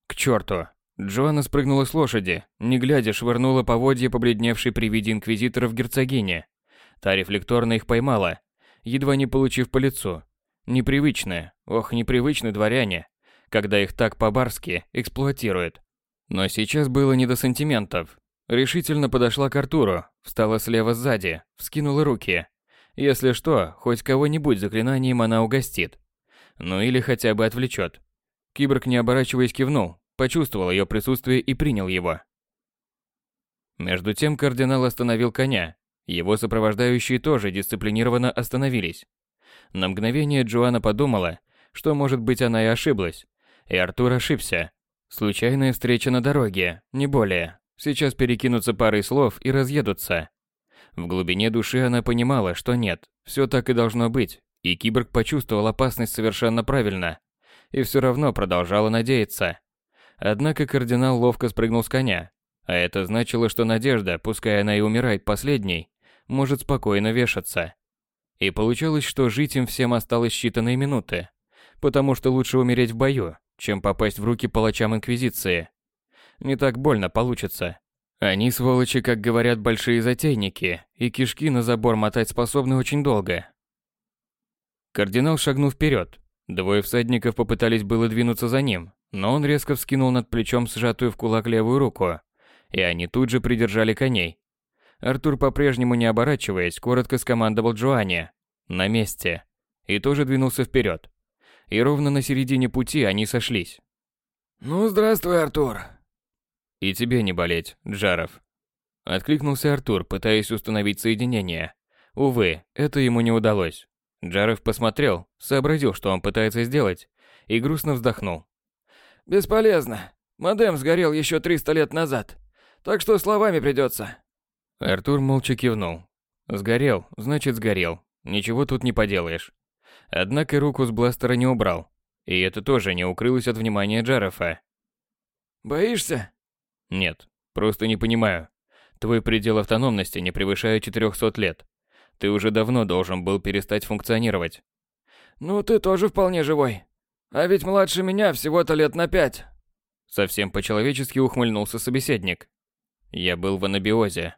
К черту. Джоанна спрыгнула с лошади, не глядя швырнула поводья побледневшей при виде инквизиторов герцогине. Та рефлекторно их поймала, едва не получив по лицу. Непривычные, ох, непривычны дворяне, когда их так по-барски эксплуатируют. Но сейчас было не до сантиментов. Решительно подошла к Артуру, встала слева сзади, вскинула руки. Если что, хоть кого-нибудь заклинанием она угостит. Ну или хотя бы отвлечет. Киборг, не оборачиваясь, кивнул, почувствовал ее присутствие и принял его. Между тем кардинал остановил коня. Его сопровождающие тоже дисциплинированно остановились. На мгновение Джоанна подумала, что, может быть, она и ошиблась. И Артур ошибся. Случайная встреча на дороге, не более. Сейчас перекинутся парой слов и разъедутся. В глубине души она понимала, что нет, все так и должно быть, и киборг почувствовал опасность совершенно правильно. И все равно продолжала надеяться. Однако кардинал ловко спрыгнул с коня. А это значило, что Надежда, пускай она и умирает последней, может спокойно вешаться. И получалось, что жить им всем осталось считанные минуты. Потому что лучше умереть в бою, чем попасть в руки палачам Инквизиции. Не так больно получится. Они, сволочи, как говорят большие затейники, и кишки на забор мотать способны очень долго. Кардинал шагнул вперед. Двое всадников попытались было двинуться за ним, но он резко вскинул над плечом сжатую в кулак левую руку, и они тут же придержали коней. Артур, по-прежнему не оборачиваясь, коротко скомандовал Джоанне «На месте!» и тоже двинулся вперед. И ровно на середине пути они сошлись. «Ну, здравствуй, Артур!» «И тебе не болеть, Джаров!» Откликнулся Артур, пытаясь установить соединение. Увы, это ему не удалось. Джаров посмотрел, сообразил, что он пытается сделать, и грустно вздохнул. Бесполезно. Модем сгорел еще 300 лет назад. Так что словами придется. Артур молча кивнул. Сгорел, значит сгорел. Ничего тут не поделаешь. Однако руку с бластера не убрал. И это тоже не укрылось от внимания Джарафа. Боишься? Нет, просто не понимаю. Твой предел автономности не превышает 400 лет. Ты уже давно должен был перестать функционировать. Ну, ты тоже вполне живой. А ведь младше меня всего-то лет на пять. Совсем по-человечески ухмыльнулся собеседник. Я был в анабиозе.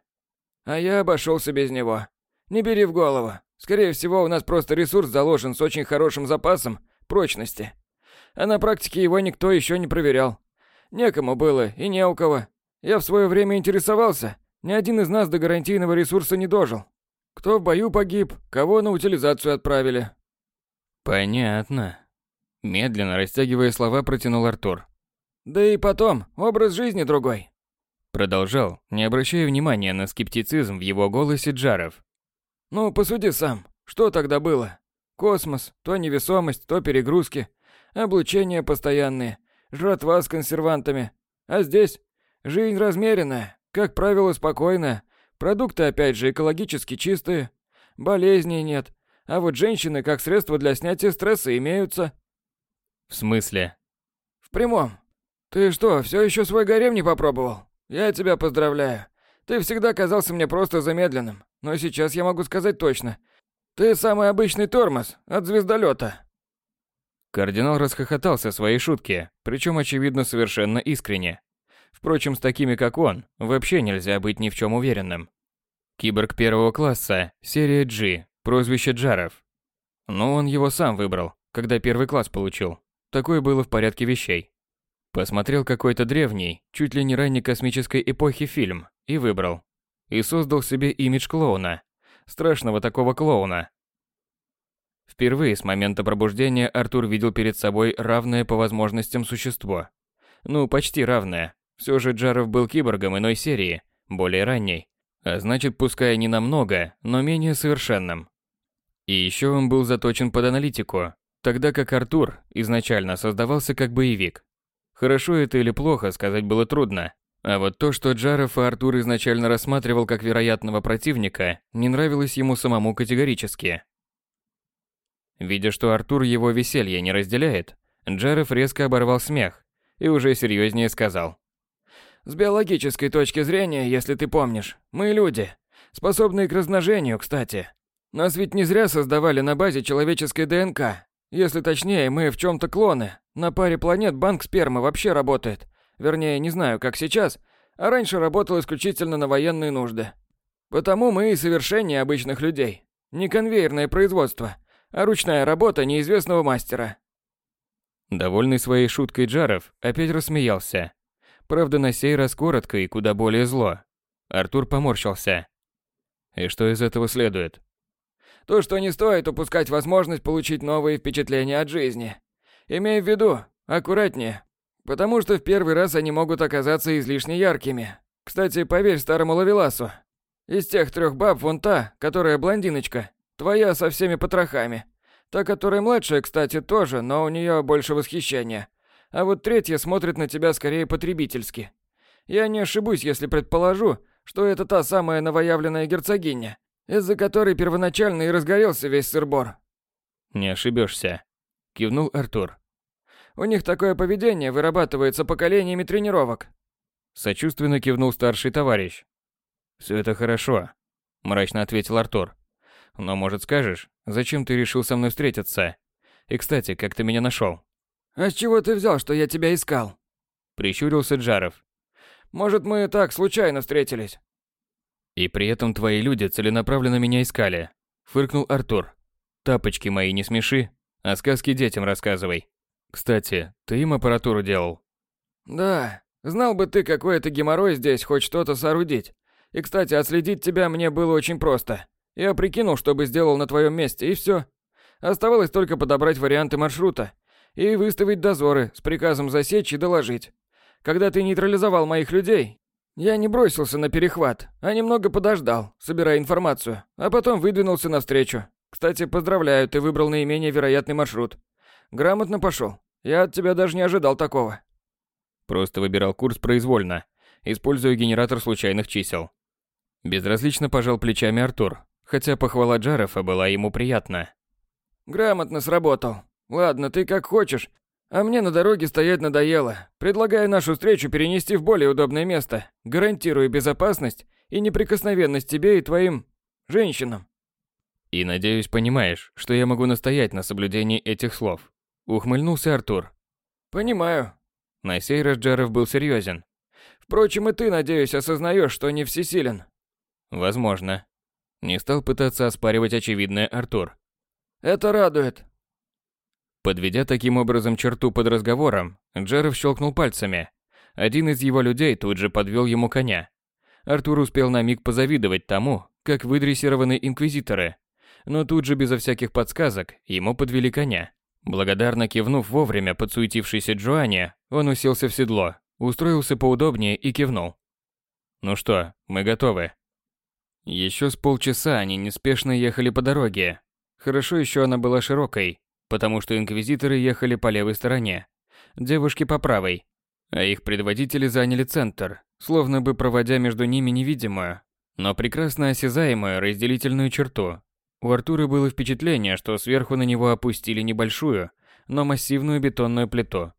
А я обошелся без него. Не бери в голову. Скорее всего, у нас просто ресурс заложен с очень хорошим запасом прочности. А на практике его никто еще не проверял. Некому было и не у кого. Я в свое время интересовался. Ни один из нас до гарантийного ресурса не дожил. Кто в бою погиб, кого на утилизацию отправили. Понятно. Медленно растягивая слова, протянул Артур. Да и потом, образ жизни другой. Продолжал, не обращая внимания на скептицизм в его голосе Джаров. Ну, посуди сам. Что тогда было? Космос, то невесомость, то перегрузки, облучение постоянные, жратва с консервантами. А здесь жизнь размеренная, как правило, спокойная. Продукты опять же экологически чистые. Болезней нет. А вот женщины как средство для снятия стресса имеются. В смысле? В прямом. Ты что, все еще свой гарем не попробовал? Я тебя поздравляю. Ты всегда казался мне просто замедленным, но сейчас я могу сказать точно. Ты самый обычный тормоз от звездолета. Кардинал расхохотался своей шутке, причем, очевидно, совершенно искренне. Впрочем, с такими, как он, вообще нельзя быть ни в чем уверенным. Киборг первого класса, серия G, прозвище Джаров. Но он его сам выбрал, когда первый класс получил. Такое было в порядке вещей. Посмотрел какой-то древний, чуть ли не ранней космической эпохи фильм и выбрал. И создал себе имидж клоуна. Страшного такого клоуна. Впервые с момента пробуждения Артур видел перед собой равное по возможностям существо. Ну, почти равное. Все же Джаров был киборгом иной серии, более ранней. А значит, пускай не намного, но менее совершенным. И еще он был заточен под аналитику, тогда как Артур изначально создавался как боевик. Хорошо это или плохо, сказать было трудно. А вот то, что Джаров и Артур изначально рассматривал как вероятного противника, не нравилось ему самому категорически. Видя, что Артур его веселье не разделяет, Джаров резко оборвал смех и уже серьезнее сказал. «С биологической точки зрения, если ты помнишь, мы люди, способные к размножению, кстати. Нас ведь не зря создавали на базе человеческой ДНК. Если точнее, мы в чем-то клоны. На паре планет банк спермы вообще работает. Вернее, не знаю, как сейчас, а раньше работал исключительно на военные нужды. Потому мы и совершеннее обычных людей. Не конвейерное производство, а ручная работа неизвестного мастера. Довольный своей шуткой Джаров опять рассмеялся. Правда, на сей раз коротко и куда более зло. Артур поморщился. И что из этого следует? То, что не стоит упускать возможность получить новые впечатления от жизни. Имей в виду, аккуратнее, потому что в первый раз они могут оказаться излишне яркими. Кстати, поверь старому Лавеласу. Из тех трех баб вон та, которая блондиночка, Твоя со всеми потрохами. Та, которая младшая, кстати, тоже, но у нее больше восхищения. А вот третья смотрит на тебя скорее потребительски. Я не ошибусь, если предположу, что это та самая новоявленная герцогиня, из-за которой первоначально и разгорелся весь сырбор. Не ошибешься, кивнул Артур. У них такое поведение вырабатывается поколениями тренировок. Сочувственно кивнул старший товарищ. Все это хорошо, мрачно ответил Артур. Но, может, скажешь, зачем ты решил со мной встретиться? И, кстати, как ты меня нашел? А с чего ты взял, что я тебя искал? Прищурился Джаров. Может, мы так случайно встретились? И при этом твои люди целенаправленно меня искали. Фыркнул Артур. Тапочки мои не смеши, а сказки детям рассказывай. Кстати, ты им аппаратуру делал? Да, знал бы ты, какой это геморрой здесь хоть что-то соорудить. И, кстати, отследить тебя мне было очень просто. Я прикинул, что бы сделал на твоем месте, и все. Оставалось только подобрать варианты маршрута и выставить дозоры с приказом засечь и доложить. Когда ты нейтрализовал моих людей, я не бросился на перехват, а немного подождал, собирая информацию, а потом выдвинулся навстречу. Кстати, поздравляю, ты выбрал наименее вероятный маршрут. Грамотно пошел. Я от тебя даже не ожидал такого. Просто выбирал курс произвольно, используя генератор случайных чисел. Безразлично пожал плечами Артур, хотя похвала Джарефа была ему приятна. «Грамотно сработал. Ладно, ты как хочешь, а мне на дороге стоять надоело. Предлагаю нашу встречу перенести в более удобное место, гарантирую безопасность и неприкосновенность тебе и твоим... женщинам». «И надеюсь, понимаешь, что я могу настоять на соблюдении этих слов», — ухмыльнулся Артур. «Понимаю». На сей раз Джаров был серьезен. «Впрочем, и ты, надеюсь, осознаешь, что не всесилен». «Возможно», не стал пытаться оспаривать очевидное Артур. «Это радует». Подведя таким образом черту под разговором, Джеров щелкнул пальцами. Один из его людей тут же подвел ему коня. Артур успел на миг позавидовать тому, как выдрессированы инквизиторы. Но тут же безо всяких подсказок ему подвели коня. Благодарно кивнув вовремя подсуетившейся Джоанне, он уселся в седло, устроился поудобнее и кивнул. «Ну что, мы готовы?» Еще с полчаса они неспешно ехали по дороге. Хорошо еще она была широкой, потому что инквизиторы ехали по левой стороне, девушки по правой, а их предводители заняли центр, словно бы проводя между ними невидимую, но прекрасно осязаемую разделительную черту. У Артура было впечатление, что сверху на него опустили небольшую, но массивную бетонную плиту.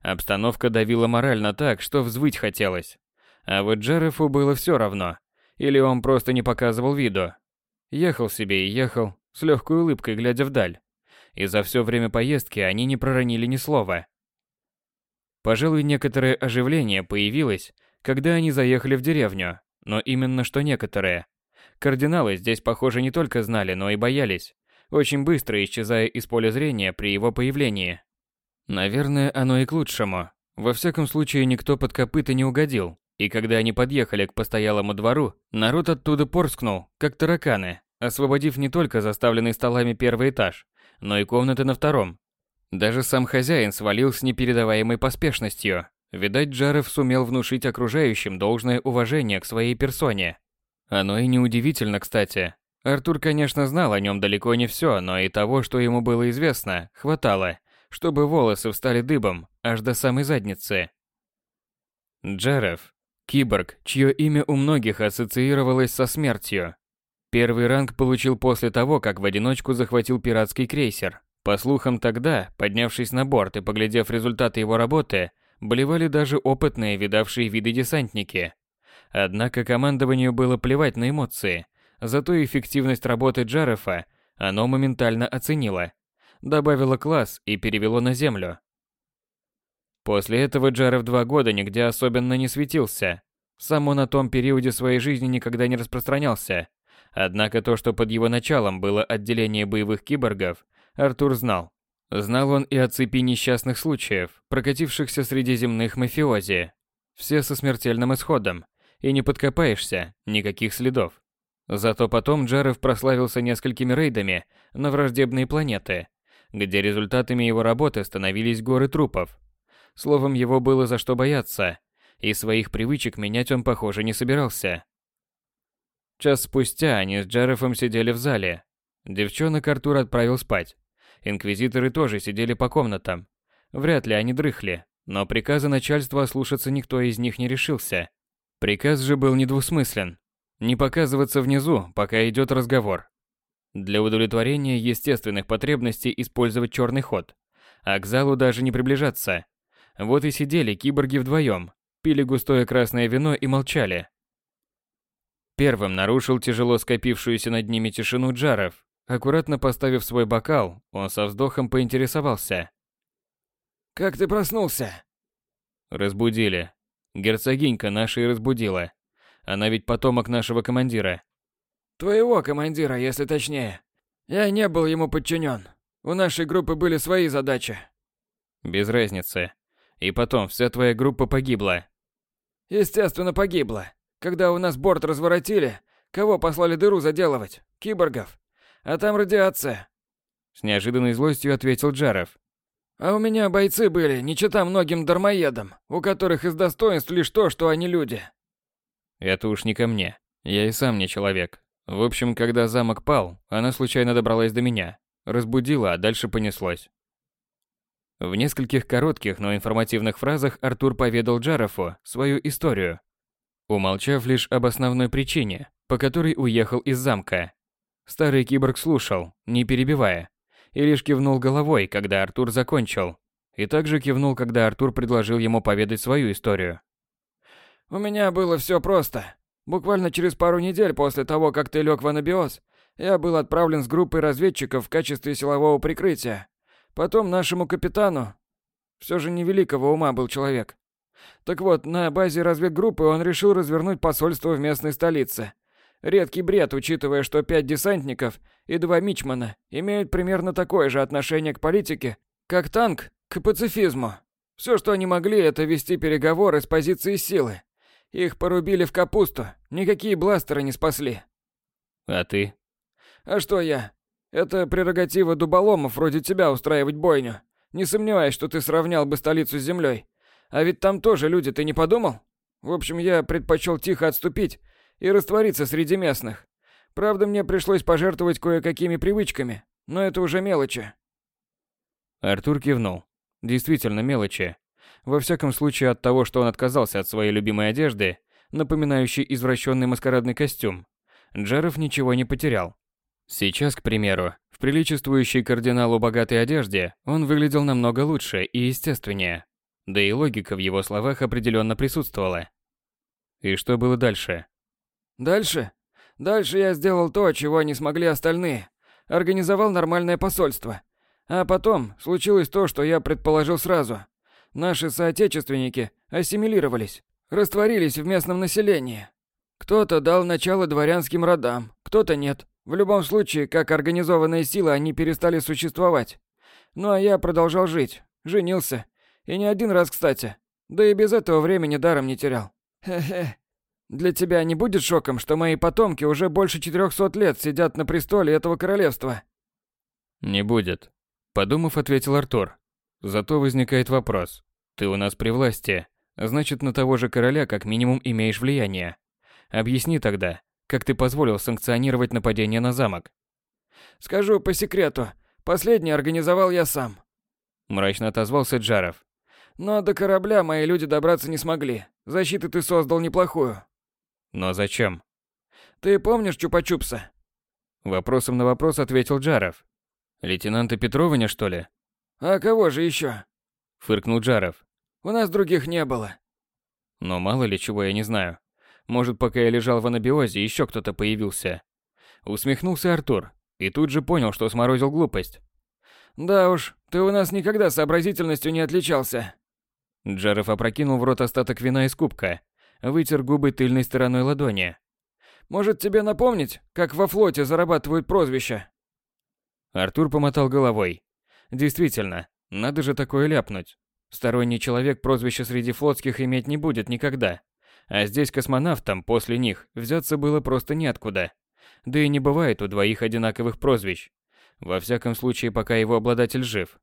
Обстановка давила морально так, что взвыть хотелось. А вот Джерефу было все равно. Или он просто не показывал виду. Ехал себе и ехал, с легкой улыбкой глядя вдаль. и за все время поездки они не проронили ни слова. Пожалуй, некоторое оживление появилось, когда они заехали в деревню, но именно что некоторые. Кардиналы здесь, похоже, не только знали, но и боялись, очень быстро исчезая из поля зрения при его появлении. Наверное, оно и к лучшему. Во всяком случае, никто под копыта не угодил, и когда они подъехали к постоялому двору, народ оттуда порскнул, как тараканы, освободив не только заставленный столами первый этаж, но и комнаты на втором. Даже сам хозяин свалил с непередаваемой поспешностью. Видать, Джаров сумел внушить окружающим должное уважение к своей персоне. Оно и неудивительно, кстати. Артур, конечно, знал о нем далеко не все, но и того, что ему было известно, хватало, чтобы волосы встали дыбом, аж до самой задницы. Джаров – киборг, чье имя у многих ассоциировалось со смертью. Первый ранг получил после того, как в одиночку захватил пиратский крейсер. По слухам тогда, поднявшись на борт и поглядев результаты его работы, болевали даже опытные, видавшие виды десантники. Однако командованию было плевать на эмоции, зато эффективность работы Джарефа оно моментально оценило, добавило класс и перевело на землю. После этого Джареф два года нигде особенно не светился. Сам он на том периоде своей жизни никогда не распространялся. Однако то, что под его началом было отделение боевых киборгов, Артур знал. Знал он и о цепи несчастных случаев, прокатившихся среди земных мафиози. Все со смертельным исходом. И не подкопаешься, никаких следов. Зато потом Джаров прославился несколькими рейдами на враждебные планеты, где результатами его работы становились горы трупов. Словом, его было за что бояться, и своих привычек менять он, похоже, не собирался. Час спустя они с Джарефом сидели в зале. Девчонок Артур отправил спать. Инквизиторы тоже сидели по комнатам. Вряд ли они дрыхли, но приказа начальства ослушаться никто из них не решился. Приказ же был недвусмыслен. Не показываться внизу, пока идет разговор. Для удовлетворения естественных потребностей использовать черный ход, а к залу даже не приближаться. Вот и сидели киборги вдвоем, пили густое красное вино и молчали. Первым нарушил тяжело скопившуюся над ними тишину Джаров, Аккуратно поставив свой бокал, он со вздохом поинтересовался. «Как ты проснулся?» «Разбудили. Герцогинька наша и разбудила. Она ведь потомок нашего командира». «Твоего командира, если точнее. Я не был ему подчинен. У нашей группы были свои задачи». «Без разницы. И потом, вся твоя группа погибла». «Естественно, погибла. Когда у нас борт разворотили, кого послали дыру заделывать? Киборгов. А там радиация. С неожиданной злостью ответил Джаров. А у меня бойцы были, не чита многим дармоедам, у которых из достоинств лишь то, что они люди. Это уж не ко мне. Я и сам не человек. В общем, когда замок пал, она случайно добралась до меня. Разбудила, а дальше понеслось. В нескольких коротких, но информативных фразах Артур поведал Джарофу свою историю, умолчав лишь об основной причине, по которой уехал из замка. Старый киборг слушал, не перебивая, и лишь кивнул головой, когда Артур закончил. И также кивнул, когда Артур предложил ему поведать свою историю. «У меня было все просто. Буквально через пару недель после того, как ты лег в анабиоз, я был отправлен с группой разведчиков в качестве силового прикрытия. Потом нашему капитану... Все же невеликого ума был человек. Так вот, на базе разведгруппы он решил развернуть посольство в местной столице – Редкий бред, учитывая, что пять десантников и два мичмана имеют примерно такое же отношение к политике, как танк к пацифизму. Все, что они могли, это вести переговоры с позиции силы. Их порубили в капусту, никакие бластеры не спасли. А ты? А что я? Это прерогатива дуболомов вроде тебя устраивать бойню. Не сомневаюсь, что ты сравнял бы столицу с землей. А ведь там тоже люди, ты не подумал? В общем, я предпочел тихо отступить и раствориться среди местных. Правда, мне пришлось пожертвовать кое-какими привычками, но это уже мелочи. Артур кивнул. Действительно мелочи. Во всяком случае от того, что он отказался от своей любимой одежды, напоминающей извращенный маскарадный костюм, Джаров ничего не потерял. Сейчас, к примеру, в приличествующей кардиналу богатой одежде он выглядел намного лучше и естественнее. Да и логика в его словах определенно присутствовала. И что было дальше? Дальше? Дальше я сделал то, чего не смогли остальные. Организовал нормальное посольство. А потом случилось то, что я предположил сразу. Наши соотечественники ассимилировались, растворились в местном населении. Кто-то дал начало дворянским родам, кто-то нет. В любом случае, как организованная сила, они перестали существовать. Ну а я продолжал жить, женился. И не один раз, кстати. Да и без этого времени даром не терял. Хе-хе. Для тебя не будет шоком, что мои потомки уже больше 400 лет сидят на престоле этого королевства? Не будет. Подумав, ответил Артур. Зато возникает вопрос. Ты у нас при власти, значит, на того же короля как минимум имеешь влияние. Объясни тогда, как ты позволил санкционировать нападение на замок? Скажу по секрету, последний организовал я сам. Мрачно отозвался Джаров. Но до корабля мои люди добраться не смогли. Защиту ты создал неплохую. Но зачем? Ты помнишь Чупа-Чупса? Вопросом на вопрос ответил Джаров. Лейтенанта Петровыня, что ли? А кого же еще? Фыркнул Джаров. У нас других не было. Но мало ли чего я не знаю. Может, пока я лежал в анабиозе, еще кто-то появился. Усмехнулся Артур и тут же понял, что сморозил глупость. Да уж, ты у нас никогда сообразительностью не отличался. Джаров опрокинул в рот остаток вина из кубка, вытер губы тыльной стороной ладони. Может, тебе напомнить, как во флоте зарабатывают прозвища? Артур помотал головой. Действительно, надо же такое ляпнуть. Сторонний человек прозвище среди флотских иметь не будет никогда. А здесь космонавтам после них взяться было просто неоткуда. Да и не бывает у двоих одинаковых прозвищ. Во всяком случае, пока его обладатель жив.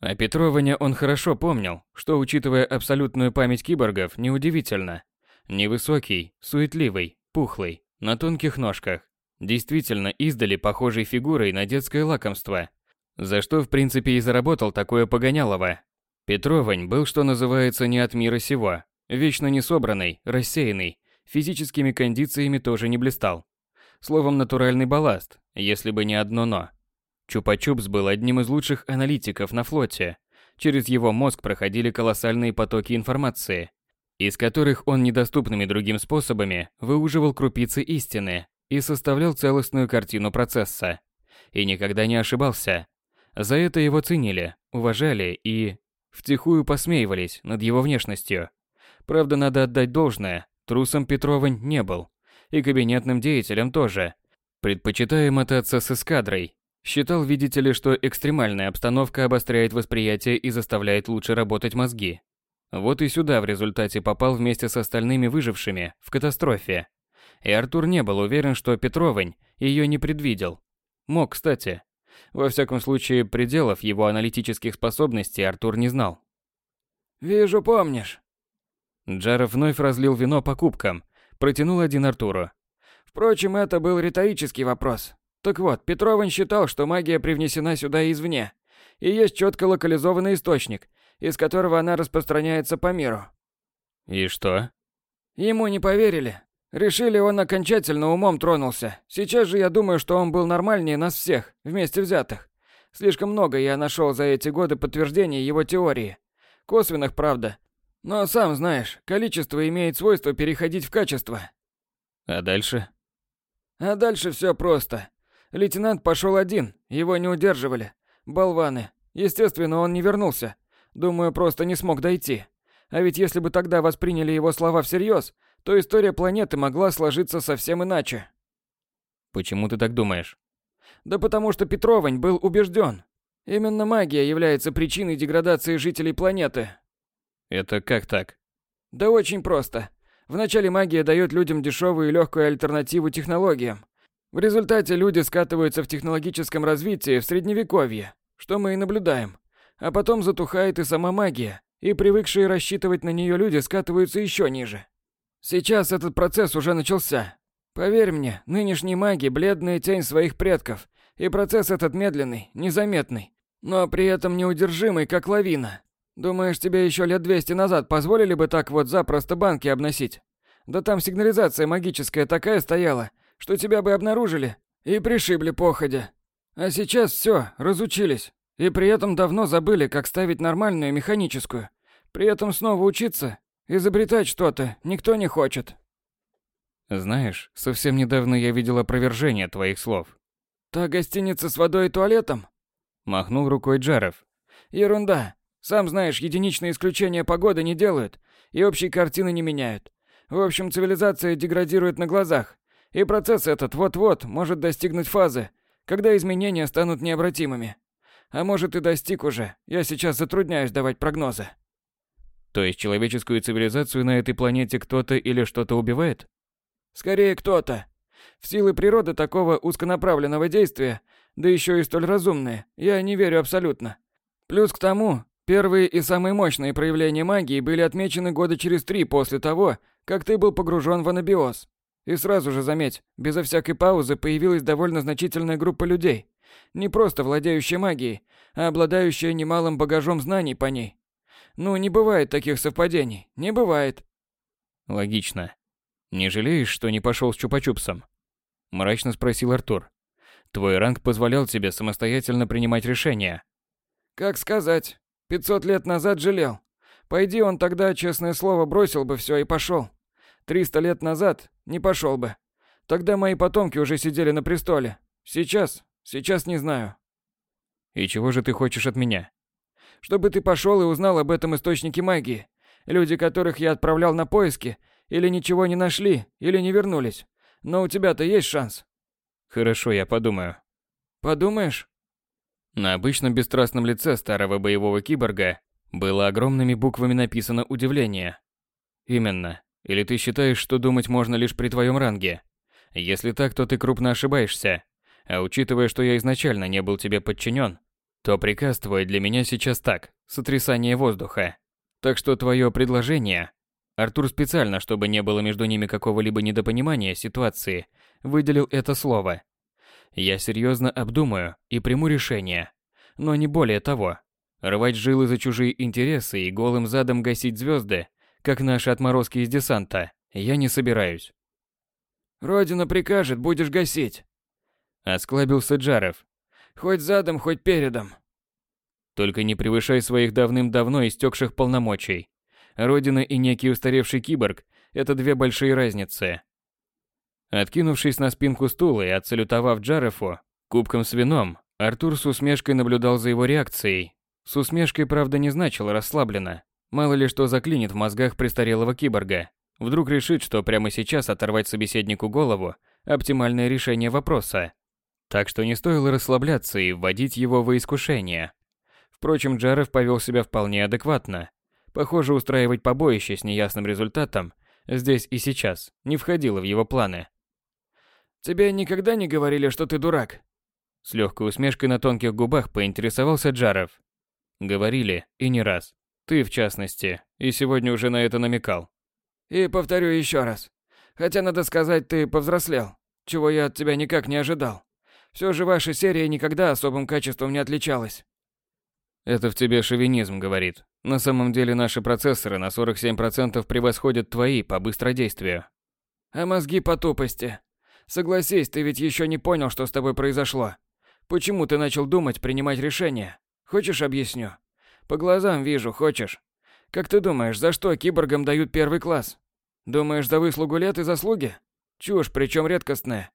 А Петроване он хорошо помнил, что, учитывая абсолютную память киборгов, неудивительно. Невысокий, суетливый, пухлый, на тонких ножках. Действительно издали похожей фигурой на детское лакомство. За что, в принципе, и заработал такое погонялово. Петровань был, что называется, не от мира сего. Вечно несобранный, рассеянный, физическими кондициями тоже не блистал. Словом, натуральный балласт, если бы не одно «но». Чупа-Чупс был одним из лучших аналитиков на флоте. Через его мозг проходили колоссальные потоки информации, из которых он недоступными другим способами выуживал крупицы истины и составлял целостную картину процесса. И никогда не ошибался. За это его ценили, уважали и втихую посмеивались над его внешностью. Правда, надо отдать должное, трусом Петровань не был. И кабинетным деятелем тоже. Предпочитая мотаться с эскадрой, Считал, видите ли, что экстремальная обстановка обостряет восприятие и заставляет лучше работать мозги. Вот и сюда в результате попал вместе с остальными выжившими в катастрофе. И Артур не был уверен, что Петровань ее не предвидел. Мог, кстати. Во всяком случае, пределов его аналитических способностей Артур не знал. «Вижу, помнишь». Джаров вновь разлил вино по кубкам, протянул один Артуру. «Впрочем, это был риторический вопрос. Так вот, Петрован считал, что магия привнесена сюда извне, и есть четко локализованный источник, из которого она распространяется по миру. И что? Ему не поверили. Решили, он окончательно умом тронулся. Сейчас же я думаю, что он был нормальнее нас всех, вместе взятых. Слишком много я нашел за эти годы подтверждений его теории. Косвенных, правда. Но сам знаешь, количество имеет свойство переходить в качество. А дальше? А дальше все просто. Лейтенант пошел один, его не удерживали. Болваны. Естественно, он не вернулся. Думаю, просто не смог дойти. А ведь если бы тогда восприняли его слова всерьез, то история планеты могла сложиться совсем иначе. Почему ты так думаешь? Да потому что Петровань был убежден. Именно магия является причиной деградации жителей планеты. Это как так? Да очень просто. Вначале магия дает людям дешевую и легкую альтернативу технологиям. В результате люди скатываются в технологическом развитии в средневековье, что мы и наблюдаем. А потом затухает и сама магия, и привыкшие рассчитывать на нее люди скатываются еще ниже. Сейчас этот процесс уже начался. Поверь мне, нынешние маги – бледная тень своих предков, и процесс этот медленный, незаметный, но при этом неудержимый, как лавина. Думаешь, тебе еще лет 200 назад позволили бы так вот запросто банки обносить? Да там сигнализация магическая такая стояла – что тебя бы обнаружили и пришибли походя. А сейчас все, разучились. И при этом давно забыли, как ставить нормальную механическую. При этом снова учиться, изобретать что-то никто не хочет. Знаешь, совсем недавно я видел опровержение твоих слов. Та гостиница с водой и туалетом? Махнул рукой Джаров. Ерунда. Сам знаешь, единичные исключения погоды не делают и общей картины не меняют. В общем, цивилизация деградирует на глазах, и процесс этот вот-вот может достигнуть фазы, когда изменения станут необратимыми. А может и достиг уже. Я сейчас затрудняюсь давать прогнозы. То есть человеческую цивилизацию на этой планете кто-то или что-то убивает? Скорее кто-то. В силы природы такого узконаправленного действия, да еще и столь разумные, я не верю абсолютно. Плюс к тому, первые и самые мощные проявления магии были отмечены года через три после того, как ты был погружен в анабиоз. И сразу же заметь, безо всякой паузы появилась довольно значительная группа людей, не просто владеющая магией, а обладающая немалым багажом знаний по ней. Ну, не бывает таких совпадений, не бывает. Логично. Не жалеешь, что не пошел с чупа-чупсом? Мрачно спросил Артур. Твой ранг позволял тебе самостоятельно принимать решения. Как сказать, 500 лет назад жалел. Пойди он тогда, честное слово, бросил бы все и пошел. 300 лет назад не пошел бы. Тогда мои потомки уже сидели на престоле. Сейчас, сейчас не знаю. И чего же ты хочешь от меня? Чтобы ты пошел и узнал об этом источнике магии. Люди, которых я отправлял на поиски, или ничего не нашли, или не вернулись. Но у тебя-то есть шанс. Хорошо, я подумаю. Подумаешь? На обычном бесстрастном лице старого боевого киборга было огромными буквами написано удивление. Именно. Или ты считаешь, что думать можно лишь при твоем ранге? Если так, то ты крупно ошибаешься. А учитывая, что я изначально не был тебе подчинен, то приказ твой для меня сейчас так, сотрясание воздуха. Так что твое предложение... Артур специально, чтобы не было между ними какого-либо недопонимания ситуации, выделил это слово. Я серьезно обдумаю и приму решение. Но не более того. Рвать жилы за чужие интересы и голым задом гасить звезды как наши отморозки из десанта, я не собираюсь. Родина прикажет, будешь гасить. Осклабился Джаров. Хоть задом, хоть передом. Только не превышай своих давным-давно истекших полномочий. Родина и некий устаревший киборг – это две большие разницы. Откинувшись на спинку стула и отсалютовав Джарову кубком с вином, Артур с усмешкой наблюдал за его реакцией. С усмешкой, правда, не значило расслабленно. Мало ли что заклинит в мозгах престарелого киборга. Вдруг решит, что прямо сейчас оторвать собеседнику голову – оптимальное решение вопроса. Так что не стоило расслабляться и вводить его в искушение. Впрочем, Джаров повел себя вполне адекватно. Похоже, устраивать побоище с неясным результатом здесь и сейчас не входило в его планы. «Тебе никогда не говорили, что ты дурак?» С легкой усмешкой на тонких губах поинтересовался Джаров. Говорили, и не раз. Ты, в частности, и сегодня уже на это намекал. И повторю еще раз. Хотя, надо сказать, ты повзрослел, чего я от тебя никак не ожидал. Все же ваша серия никогда особым качеством не отличалась. Это в тебе шовинизм говорит. На самом деле наши процессоры на 47% превосходят твои по быстродействию. А мозги по тупости. Согласись, ты ведь еще не понял, что с тобой произошло. Почему ты начал думать, принимать решения? Хочешь, объясню? По глазам вижу, хочешь? Как ты думаешь, за что киборгам дают первый класс? Думаешь, за выслугу лет и заслуги? Чушь, причем редкостная.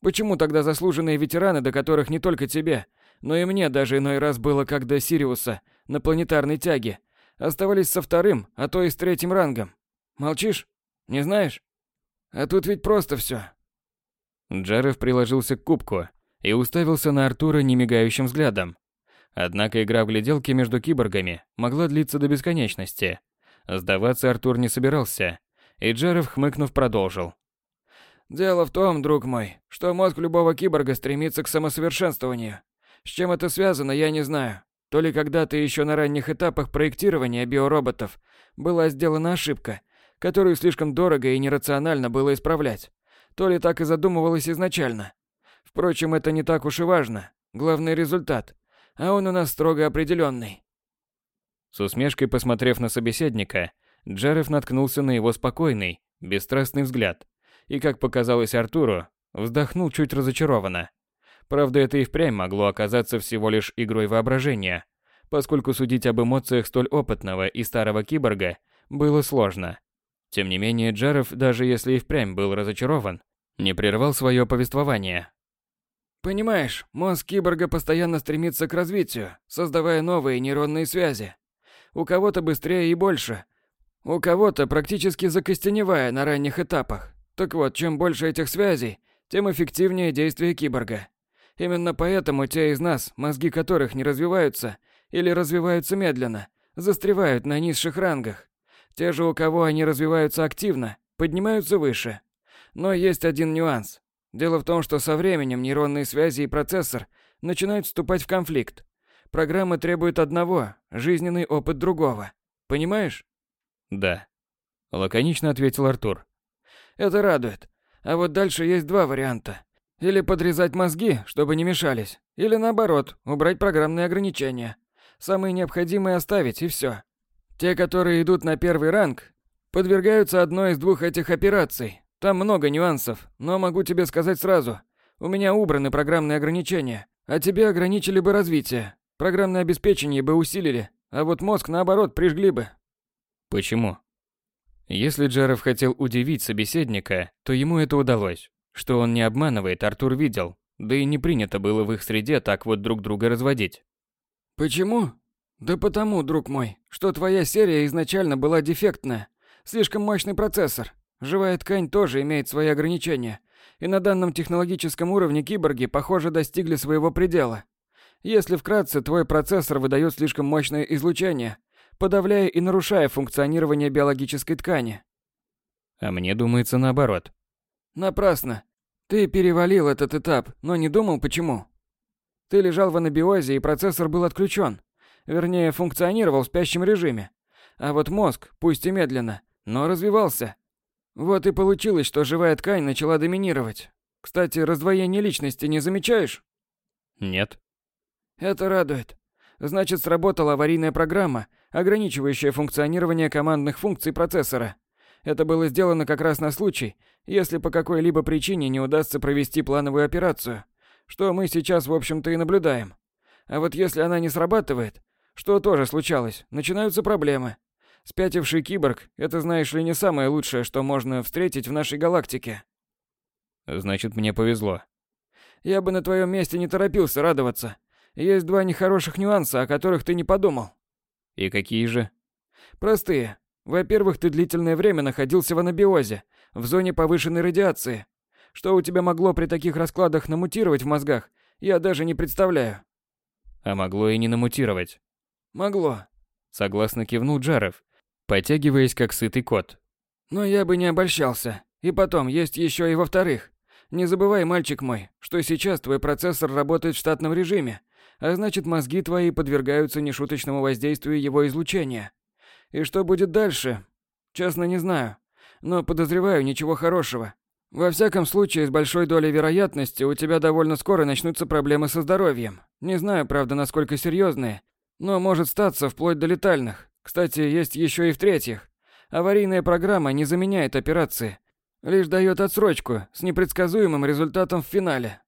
Почему тогда заслуженные ветераны, до которых не только тебе, но и мне даже иной раз было как до Сириуса на планетарной тяге, оставались со вторым, а то и с третьим рангом? Молчишь? Не знаешь? А тут ведь просто все. Джаров приложился к кубку и уставился на Артура немигающим взглядом. Однако игра в гляделки между киборгами могла длиться до бесконечности. Сдаваться Артур не собирался, и Джаров, хмыкнув, продолжил. «Дело в том, друг мой, что мозг любого киборга стремится к самосовершенствованию. С чем это связано, я не знаю. То ли когда-то еще на ранних этапах проектирования биороботов была сделана ошибка, которую слишком дорого и нерационально было исправлять, то ли так и задумывалось изначально. Впрочем, это не так уж и важно. Главный результат а он у нас строго определенный. С усмешкой посмотрев на собеседника, Джарев наткнулся на его спокойный, бесстрастный взгляд, и, как показалось Артуру, вздохнул чуть разочарованно. Правда, это и впрямь могло оказаться всего лишь игрой воображения, поскольку судить об эмоциях столь опытного и старого киборга было сложно. Тем не менее, Джаров, даже если и впрямь был разочарован, не прервал свое повествование. Понимаешь, мозг киборга постоянно стремится к развитию, создавая новые нейронные связи. У кого-то быстрее и больше, у кого-то практически закостеневая на ранних этапах. Так вот, чем больше этих связей, тем эффективнее действие киборга. Именно поэтому те из нас, мозги которых не развиваются или развиваются медленно, застревают на низших рангах. Те же, у кого они развиваются активно, поднимаются выше. Но есть один нюанс. Дело в том, что со временем нейронные связи и процессор начинают вступать в конфликт. Программы требуют одного, жизненный опыт другого. Понимаешь? Да. Лаконично ответил Артур. Это радует. А вот дальше есть два варианта. Или подрезать мозги, чтобы не мешались, или наоборот, убрать программные ограничения. Самые необходимые оставить и все. Те, которые идут на первый ранг, подвергаются одной из двух этих операций. Там много нюансов, но могу тебе сказать сразу. У меня убраны программные ограничения, а тебе ограничили бы развитие. Программное обеспечение бы усилили, а вот мозг наоборот прижгли бы. Почему? Если Джаров хотел удивить собеседника, то ему это удалось. Что он не обманывает, Артур видел, да и не принято было в их среде так вот друг друга разводить. Почему? Да потому, друг мой, что твоя серия изначально была дефектная. Слишком мощный процессор. Живая ткань тоже имеет свои ограничения. И на данном технологическом уровне киборги, похоже, достигли своего предела. Если вкратце, твой процессор выдает слишком мощное излучение, подавляя и нарушая функционирование биологической ткани. А мне думается наоборот. Напрасно. Ты перевалил этот этап, но не думал почему. Ты лежал в анабиозе, и процессор был отключен. Вернее, функционировал в спящем режиме. А вот мозг, пусть и медленно, но развивался. Вот и получилось, что живая ткань начала доминировать. Кстати, раздвоение личности не замечаешь? Нет. Это радует. Значит, сработала аварийная программа, ограничивающая функционирование командных функций процессора. Это было сделано как раз на случай, если по какой-либо причине не удастся провести плановую операцию, что мы сейчас, в общем-то, и наблюдаем. А вот если она не срабатывает, что тоже случалось, начинаются проблемы. Спятивший киборг – это, знаешь ли, не самое лучшее, что можно встретить в нашей галактике. Значит, мне повезло. Я бы на твоем месте не торопился радоваться. Есть два нехороших нюанса, о которых ты не подумал. И какие же? Простые. Во-первых, ты длительное время находился в анабиозе, в зоне повышенной радиации. Что у тебя могло при таких раскладах намутировать в мозгах, я даже не представляю. А могло и не намутировать. Могло. Согласно кивнул Джаров, потягиваясь как сытый кот. Но я бы не обольщался. И потом, есть еще и во-вторых. Не забывай, мальчик мой, что сейчас твой процессор работает в штатном режиме, а значит мозги твои подвергаются нешуточному воздействию его излучения. И что будет дальше? Честно не знаю, но подозреваю ничего хорошего. Во всяком случае, с большой долей вероятности у тебя довольно скоро начнутся проблемы со здоровьем. Не знаю, правда, насколько серьезные, но может статься вплоть до летальных. Кстати, есть еще и в-третьих. Аварийная программа не заменяет операции, лишь дает отсрочку с непредсказуемым результатом в финале.